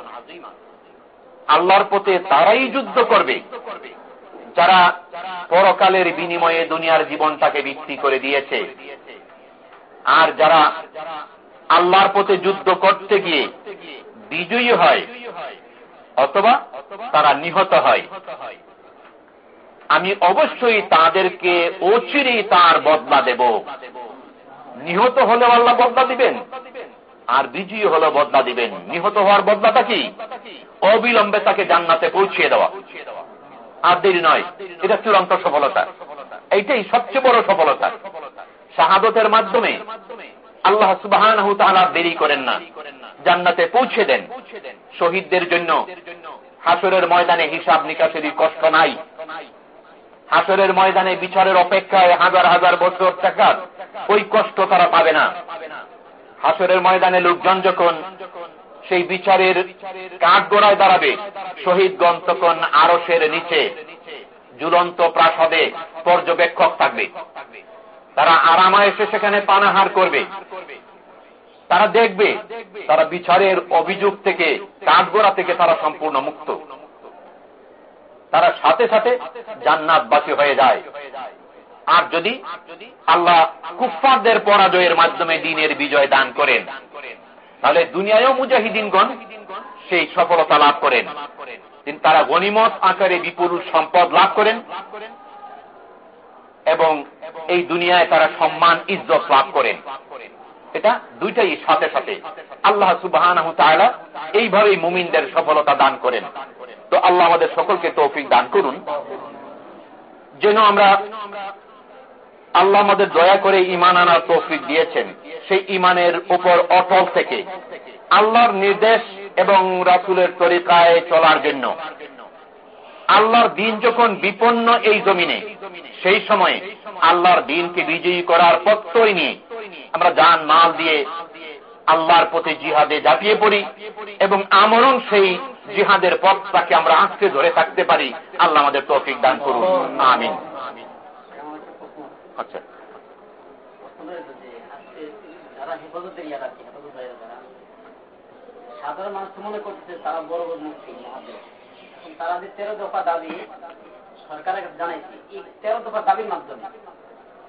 আল্লাহর পথে তারাই যুদ্ধ করবে যারা পরকালের বিনিময়ে দুনিয়ার জীবনটাকে বিক্রি করে দিয়েছে আর যারা আল্লাহর পথে যুদ্ধ করতে গিয়ে বিজয়ী হয় অথবা তারা নিহত হয় আমি অবশ্যই তাদেরকে অচিরেই তার বদলা দেব নিহত হলে আল্লাহ বদলা দিবেন। আর বিজয়ী হলে বদলা দিবেন। নিহত হওয়ার বদলাটা কি? অবিলম্বে তাকে জান্নাতে পৌঁছিয়ে দেওয়া। আর দেরি নয়, এটা চূড়ান্ত সফলতা। এইটাই সবচেয়ে বড় সফলতা। শাহাদতের মাধ্যমে আল্লাহ সুবাহ দেরি করেন না। জান্নাতে পৌঁছে দেন। শহীদদের জন্য হাসরের ময়দানে হিসাব নিকাশেরই কষ্ট নাই। হাসরের ময়দানে বিচারের অপেক্ষায় হাজার হাজার বছর টাকার ওই কষ্ট তারা পাবে না। হাসরের ময়দানে লোকজন যখন সেই বিচারের কাঠ গোড়ায় দাঁড়াবে শহীদগণ তখন আরসের নিচে, ঝুলন্ত প্রাসাদে পর্যবেক্ষক থাকবে। তারা আরামায়েসে সেখানে পানাহার করবে। তারা দেখবে, তারা বিচারের অভিযোগ থেকে, কাঠগোড়া থেকে তারা সম্পূর্ণ মুক্ত। তারা সাথে সাথে জান্নাতবাসী হয়ে যায়। আর যদি আল্লাহ কুফফারদের পরাজয়ের মাধ্যমে দিনের বিজয় দান করেন, তাহলে দুনিয়ায়ও মুজাহিদিনগণ সেই সফলতা লাভ করেন। কিন্তু তারা গণিমত আকারে বিপুল সম্পদ লাভ করেন এবং এই দুনিয়ায় তারা সম্মান, ইজ্জত লাভ করেন। এটা দুইটাই সাথে সাথে। আল্লাহ সুবাহ এইভাবেই মুমিনদের সফলতা দান করেন। তো আল্লাহ আমাদের সকলকে তৌফিক দান করুন। যেন আমরা আল্লাহ আমাদের দয়া করে ইমান আনার তৌফিক দিয়েছেন। সেই ইমানের উপর অটল থেকে আল্লাহর নির্দেশ এবং রাসুলের তরিকায় চলার জন্য। আল্লাহর দিন যখন বিপন্ন এই জমিনে, সেই সময়ে আল্লাহর দিনকে বিজয়ী করার পত্রই নিয়ে আমরা যান মাল দিয়ে আল্লাহর প্রতি জিহাদে জাপিয়ে পড়ি এবং আমরণ সেই জিহাদের পথটাকে আমরা আঁকতে ধরে থাকতে পারি। আল্লাহ আমাদের তৌফিক দান করুন। আমিন। আচ্ছা। সাধারণ মানুষ মনে করতেছে তারা বড় বড় মুক্তি তারা যে তেরো দফা দাবি সরকারের কাছে জানাইছে, এই তেরো দফা দাবির মাধ্যমে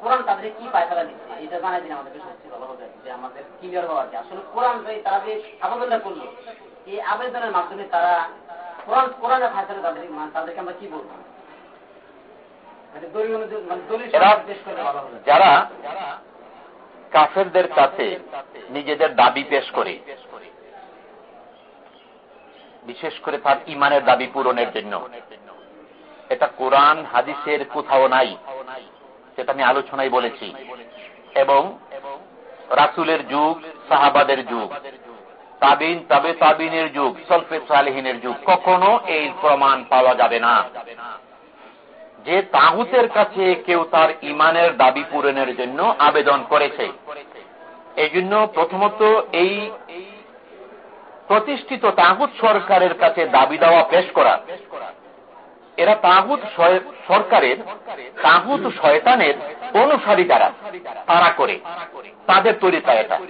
কোরআন তাদের কি পায়খানা দিচ্ছে, এটা জানাই দিন আমাদের বিষয় ভালো হবে যে আমাদের ক্লিয়ার হওয়ার কি আসলে কোরআন তারা যে আবেদনটা করল, এই আবেদনের মাধ্যমে তারা কোরআন, কোরআনের ফায়সালা তাদের তাদেরকে আমরা কি বলব? যারা কাফেরদের কাছে নিজেদের দাবি পেশ করে। বিশেষ করে তার ইমানের দাবি পূরণের জন্য। এটা কোরআন হাদিসের কোথাও নাই। সেটা আমি আলোচনায় বলেছি। এবং রাসুলের যুগ সাহাবাদের যুগ তাবিন তাবে তাবিনের যুগ সলফে সালেহিনের যুগ কখনো এই প্রমাণ পাওয়া যাবে না। যে তাহুতের কাছে কেউ তার ইমানের দাবি পূরণের জন্য আবেদন করেছে। এই জন্য প্রথমত এই প্রতিষ্ঠিত তাহুত সরকারের কাছে দাবি দেওয়া পেশ করা। এরা তাগুত সরকারের, তাগুত শয়তানের অনুসারী যারা, তারা করে। তাদের তরিকা এটা।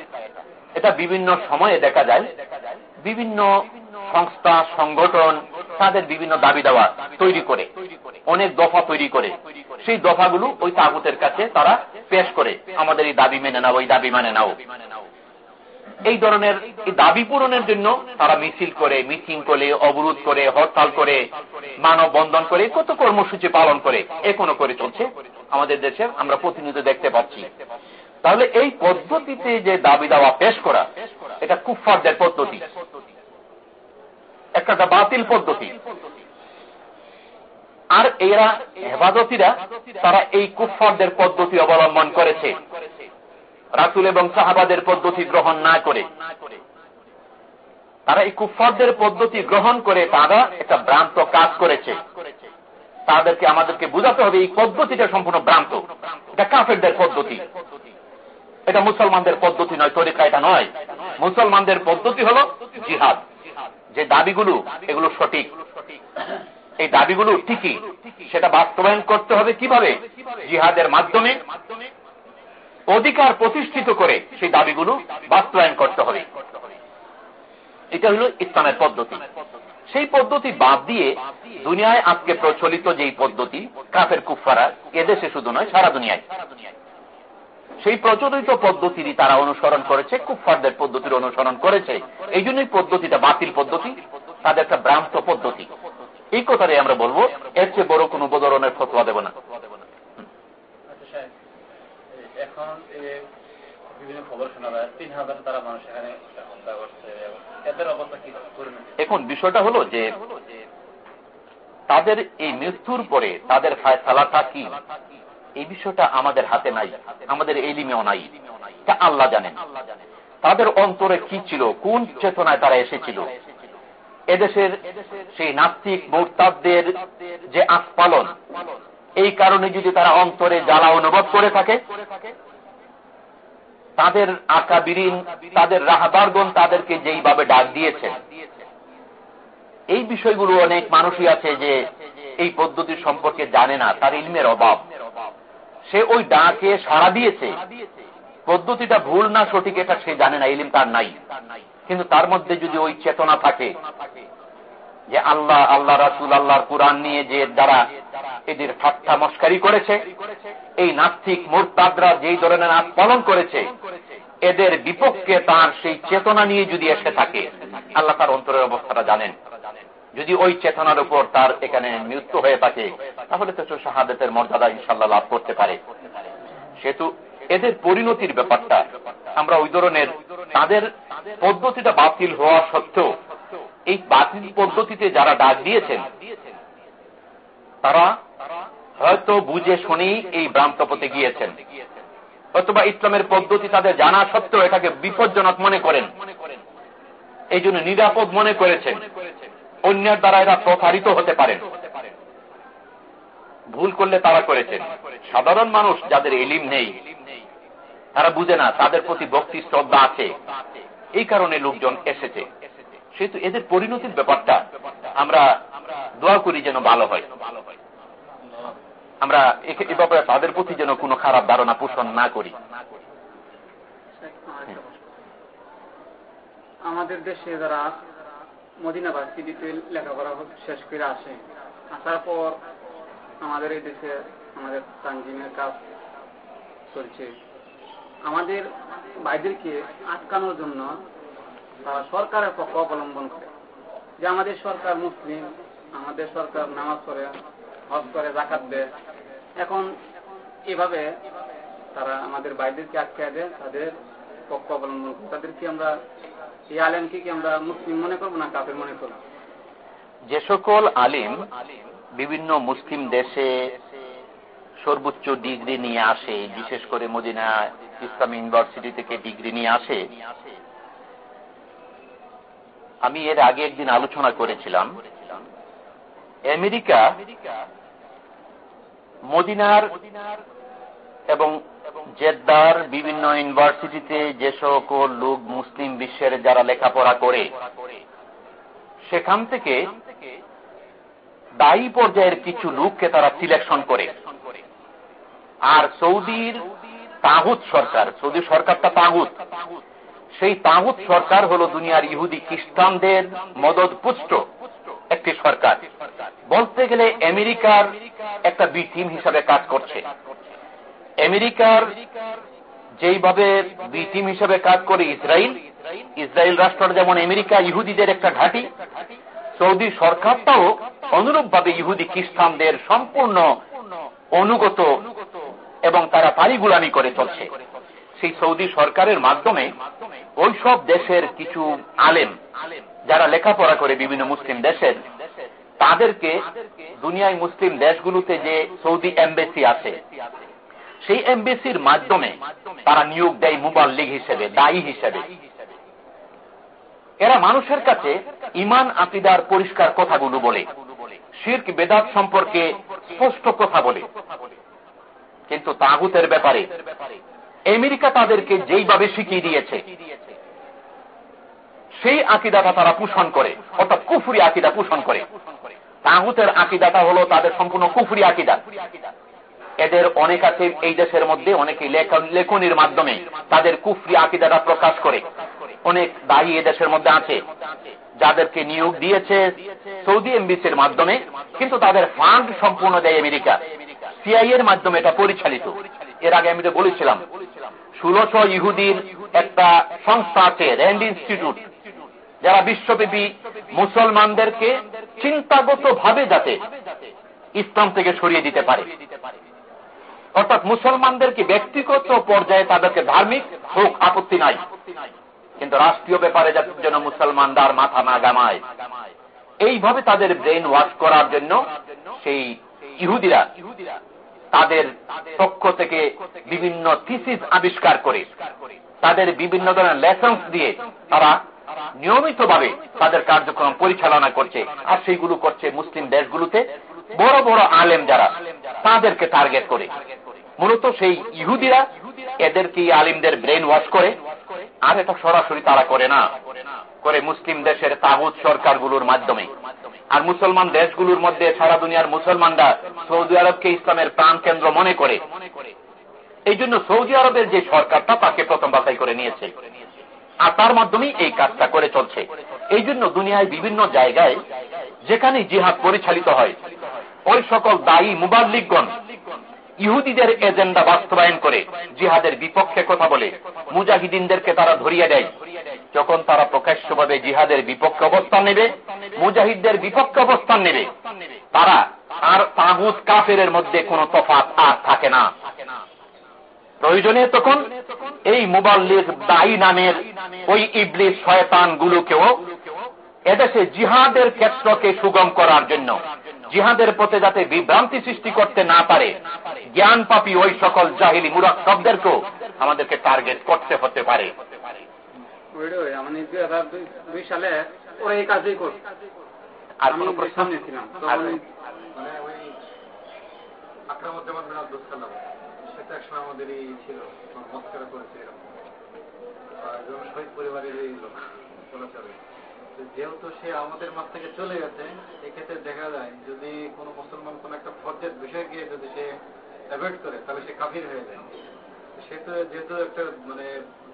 এটা বিভিন্ন সময়ে দেখা যায়। বিভিন্ন সংস্থা, সংগঠন তাদের বিভিন্ন দাবি দেওয়া তৈরি করে, অনেক দফা তৈরি করে। সেই দফাগুলো ওই তাগুতের কাছে তারা পেশ করে, আমাদের এই দাবি মেনে নাও ওই দাবি মানে নাও। এই ধরনের দাবি পূরণের জন্য তারা মিছিল করে, মিটিং করে, অবরোধ করে, হরতাল করে মানব বন্ধন করে, কত কর্মসূচি পালন করে এ কোনো করে চলছে। আমাদের দেশে আমরা প্রতিনিয়ত দেখতে পাচ্ছি। তাহলে এই পদ্ধতিতে যে দাবি দাওয়া পেশ করা, এটা কুফারদের পদ্ধতি। একটা বাতিল পদ্ধতি। আর এরা হেফাজতিরা, তারা এই কুফারদের পদ্ধতি অবলম্বন করেছে। রাসুল এবং সাহাবাদের পদ্ধতি গ্রহণ না করে। তারা এই কুফারদের পদ্ধতি গ্রহণ করে তারা একটা ভ্রান্ত কাজ করেছে। তাদেরকে আমাদেরকে বুঝাতে হবে, এই পদ্ধতিটা সম্পূর্ণ ভ্রান্ত। এটা কাফেরদের পদ্ধতি। এটা মুসলমানদের পদ্ধতি নয়, তরিকা এটা নয়। মুসলমানদের পদ্ধতি হল জিহাদ। যে দাবিগুলো, এগুলো সঠিক। এই দাবিগুলো ঠিকই, সেটা বাস্তবায়ন করতে হবে কীভাবে? জিহাদের মাধ্যমে অধিকার প্রতিষ্ঠিত করে সেই দাবিগুলো বাস্তবায়ন করতে হবে। এটা হলো ইসলামের পদ্ধতি। সেই পদ্ধতি বাদ দিয়ে দুনিয়ায় আজকে প্রচলিত যেই পদ্ধতি কাফের কুফারা এদেশে শুধু নয়, সারা দুনিয়ায়। সেই প্রচলিত পদ্ধতিরই তারা অনুসরণ করেছে কুফারদের পদ্ধতির অনুসরণ করেছে। এই জন্যই পদ্ধতিটা বাতিল পদ্ধতি তাদের একটা ভ্রান্ত পদ্ধতি। এই কথাটাই আমরা বলব এর চেয়ে বড় কোন উপদরণের ফতোয়া দেব না। এখন বিভিন্ন খবর শোনা যায় তিন হাজার তারা মানুষ এখানে হত্যা করছে এদের অবস্থা কি এখন বিষয়টা হলো যে তাদের এই মৃত্যুর পরে তাদের ফায়সালাটা কি? এই বিষয়টা আমাদের হাতে নাই, আমাদের এলিমেও নাই তা আল্লাহ জানেন। তাদের অন্তরে কি ছিল? কোন চেতনায় তারা এসেছিল? এদেশের সেই নাস্তিক মোরতাবদের যে আস্পালন এই কারণে যদি তারা অন্তরে জ্বালা অনুভব করে থাকে, তাদের আকা বিরিন তাদের রাহাদারগণ তাদেরকে যেইভাবে ডাক দিয়েছেন এই বিষয়গুলো অনেক মানুষই আছে যে এই পদ্ধতি সম্পর্কে জানে না, তার ইলমের অভাব। সে ওই ডাকে সাড়া দিয়েছে। পদ্ধতিটা ভুল না সঠিক এটা সে জানে না, ইলিম তার নাই। কিন্তু তার মধ্যে যদি ওই চেতনা থাকে যে আল্লাহ আল্লাহ রাসুল, আল্লাহর কোরআন নিয়ে যে যারা এদের ঠাট্টা মস্কারি করেছে, এই নাস্তিক, মোরতাদরা যেই ধরনের নাচ পালন করেছে, এদের বিপক্ষে তার সেই চেতনা নিয়ে যদি এসে থাকে, আল্লাহ তার অন্তরের অবস্থাটা জানেন। যদি ওই চেতনার উপর তার এখানে মৃত্যু হয়ে থাকে, তাহলে তো শাহাদাতের মর্যাদা ইনশাল্লাহ লাভ করতে পারে। সেহেতু এদের পরিণতির ব্যাপারটা আমরা ওই ধরনের তাদের পদ্ধতিটা বাতিল হওয়া সত্ত্বেও, এই বাতিল পদ্ধতিতে যারা ডাক দিয়েছেন, তারা হয়তো বুঝে শুনেই এই ভ্রান্ত পথে গিয়েছেন। অথবা ইসলামের পদ্ধতি তাদের জানা সত্ত্বেও এটাকে বিপজ্জনক মনে করেন। এই জন্য নিরাপদ মনে করেছেন। অন্যের দ্বারা এরা প্রসারিত হতে পারেন। ভুল করলে তারা করেছেন। সাধারণ মানুষ যাদের এলিম নেই, তারা বুঝে না, তাদের প্রতি ভক্তি, শ্রদ্ধা আছে। এই কারণে লোকজন এসেছে। সেহেতু এদের পরিণতির ব্যাপারটা আমরা দোয়া করি যেন ভালো হয়। আমরা এ ব্যাপারে তাদের প্রতি যেন কোনো খারাপ ধারণা পোষণ না করি। আমাদের দেশে যারা মদিনা ভার্সিটিতে লেখাপড়া শেষ করে আসে। আসার পর আমাদের এই দেশে আমাদের তানজিমের কাজ চলছে। আমাদের বাইদেরকে আটকানোর জন্য তারা সরকারের পক্ষ অবলম্বন করে। যে আমাদের সরকার মুসলিম, আমাদের সরকার নামাজ পড়ে, হজ করে জাকাত দেয়। এখন এভাবে তারা আমাদের বাইদেরকে আটকে দেয়, তাদের পক্ষ অবলম্বন করে। তাদেরকে আমরা এই আলেমকে কি আমরা মুসলিম মনে করব না কাপের মনে করব? যে সকল আলিম বিভিন্ন মুসলিম দেশে সর্বোচ্চ ডিগ্রি নিয়ে আসে, বিশেষ করে মদিনা ইসলাম ইউনিভার্সিটি থেকে ডিগ্রি নিয়ে আসে, আমি এর আগে একদিন আলোচনা করেছিলাম। আমেরিকা মদিনার এবং জেদ্দার বিভিন্ন ইউনিভার্সিটিতে যে সকল লোক মুসলিম বিশ্বের যারা লেখাপড়া করে, সেখান থেকে দায়ী পর্যায়ের কিছু লোককে তারা সিলেকশন করে। আর সৌদির তাগুত সরকার, সৌদি সরকারটা তাগুত। সেই তাগুত সরকার হলো দুনিয়ার ইহুদি খ্রিস্টানদের মদত পুষ্ট একটি সরকার। বলতে গেলে আমেরিকার একটা বি টিম হিসাবে কাজ করছে। আমেরিকার যেইভাবে বি টিম হিসাবে কাজ করে ইসরায়েল ইসরায়েল রাষ্ট্র যেমন আমেরিকা ইহুদিদের একটা ঘাঁটি, সৌদি সরকারটাও অনুরূপভাবে ইহুদি খ্রিস্টানদের সম্পূর্ণ অনুগত এবং তারা পারি গুলামি করে চলছে। সেই সৌদি সরকারের মাধ্যমে ওই সব দেশের কিছু আলেম যারা লেখাপড়া করে বিভিন্ন মুসলিম দেশের, তাদেরকে দুনিয়ায় মুসলিম দেশগুলোতে যে সৌদি এম্বাসি আছে সেই এম্বাসির মাধ্যমে তারা নিয়োগ দেয় মোবাইল লীগ হিসেবে, দায়ী হিসেবে। এরা মানুষের কাছে ইমান আকিদার পরিষ্কার কথাগুলো বলে, শির্ক, বেদাত সম্পর্কে স্পষ্ট কথা বলে। কিন্তু তাগুতের ব্যাপারে আমেরিকা তাদেরকে যেইভাবে শিখিয়ে দিয়েছে, সেই আকিদাটা তারা পোষণ করে, অর্থাৎ কুফুরি আকিদা পোষণ করে। তাগুতের আকিদাটা হলো তাদের সম্পূর্ণ কুফুরি আকিদা। এদের অনেক আছে এই দেশের মধ্যে, অনেকে লেখনির মাধ্যমে তাদের কুফরি আকিদাটা প্রকাশ করে। অনেক দায়ী দেশের মধ্যে আছে, যাদেরকে নিয়োগ দিয়েছে সৌদি এমবিসির মাধ্যমে, কিন্তু তাদের ফান্ড সম্পূর্ণ দেয় আমেরিকা। সিআই এর মাধ্যমে এটা পরিচালিত। এর আগে আমি তো বলেছিলাম, ষোলশ ইহুদির একটা সংস্থা আছে, র্যান্ড ইনস্টিটিউট, যারা বিশ্বব্যাপী মুসলমানদেরকে চিন্তাগত ভাবে যাতে ইসলাম থেকে সরিয়ে দিতে পারে। অর্থাৎ মুসলমানদেরকে ব্যক্তিগত পর্যায়ে তাদেরকে ধার্মিক হোক আপত্তি নাই? কিন্তু রাষ্ট্রীয় ব্যাপারে যেন মুসলমানরা মাথা না গামায় এইভাবে তাদের ব্রেন ওয়াশ করার জন্য সেই ইহুদিরা তাদের পক্ষ থেকে বিভিন্ন থিসিস আবিষ্কার করে। তাদের বিভিন্ন ধরনের লেসন্স দিয়ে তারা নিয়মিতভাবে তাদের কার্যক্রম পরিচালনা করছে। আর সেইগুলো করছে মুসলিম দেশগুলোতে। বড় বড় আলেম যারা তাদেরকে টার্গেট করে। মূলত সেই ইহুদিরা এদেরকে আলিমদের ব্রেন ওয়াশ করে। আর এটা সরাসরি তারা করে না। করে মুসলিম দেশের তাগুদ সরকারগুলোর মাধ্যমে। আর মুসলমান দেশগুলোর মধ্যে সারা দুনিয়ার মুসলমানরা সৌদি আরবকে ইসলামের প্রাণ কেন্দ্র মনে করে। এই জন্য সৌদি আরবের যে সরকারটা তাকে প্রথম বাছাই করে নিয়েছে। আর তার মাধ্যমেই এই কাজটা করে চলছে। এই জন্য দুনিয়ায় বিভিন্ন জায়গায় যেখানে জিহাদ পরিচালিত হয় ওই সকল দায়ী মুবাল্লিকগণ ইহুদিদের এজেন্ডা বাস্তবায়ন করে জিহাদের বিপক্ষে কথা বলে মুজাহিদিনদেরকে তারা ধরিয়ে দেয়। যখন তারা প্রকাশ্যভাবে জিহাদের বিপক্ষে অবস্থান নেবে, মুজাহিদদের বিপক্ষে অবস্থান নেবে, তারা আর তাগুত কাফের মধ্যে কোনো তফাত আর থাকে না। প্রয়োজনে তখন এই মুবাল্লিক দায়ী নামের ওই ইবলিস শয়তান গুলোকেও এদেশে জিহাদের ক্ষেত্রকে সুগম করার জন্য জিহাদের পথে যাতে বিভ্রান্তি সৃষ্টি করতে না পারে জ্ঞান পাপি ওই সকল জাহিলি মুরাক্কবদেরকেও আমাদেরকে টার্গেট করতে হতে পারে। সালে ওরা এই কাজই আর কোন প্রশ্ন? ছিলাম মানে ওই আক্রমুজ্জামান বিন আব্দুল সালাম সেটা একসময় আমাদের এই ছিল মস্কারা করেছে এরকম। শহীদ পরিবারের এই লোক চলাচলে। যেহেতু সে আমাদের মাছ থেকে চলে গেছে এক্ষেত্রে দেখা যায় যদি কোন মুসলমান কোন একটা ফর্জের বিষয়কে যদি সে অ্যাভয়েড করে তাহলে সে কাফির হয়ে যায়। সে তো যেহেতু একটা মানে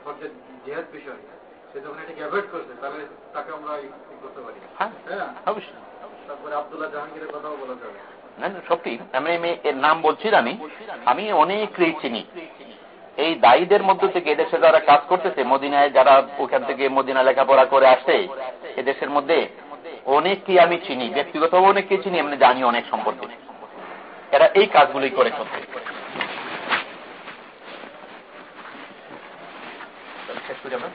ফর্জের জেহাদ বিষয় সে যখন এটাকে অ্যাভয়েড করছে তাহলে তাকে আমরা করতে পারি। হ্যাঁ হ্যাঁ অবশ্যই। তারপরে আবদুল্লাহ জাহাঙ্গীরের কথাও বলা যাবে। না না, সত্যি। আমি এর নাম বলছি আমি আমি অনেককেই চিনি। এই দায়ীদের মধ্য থেকে এদেশে যারা কাজ করতেছে, মদিনায় যারা ওখান থেকে মদিনা লেখাপড়া করে আসে এদেশের মধ্যে অনেককেই আমি চিনি ব্যক্তিগত অনেককেই চিনি, এমনি জানি অনেক সম্পর্কে। এরা এই কাজগুলোই করে চলছে। শেষ করে আমরা।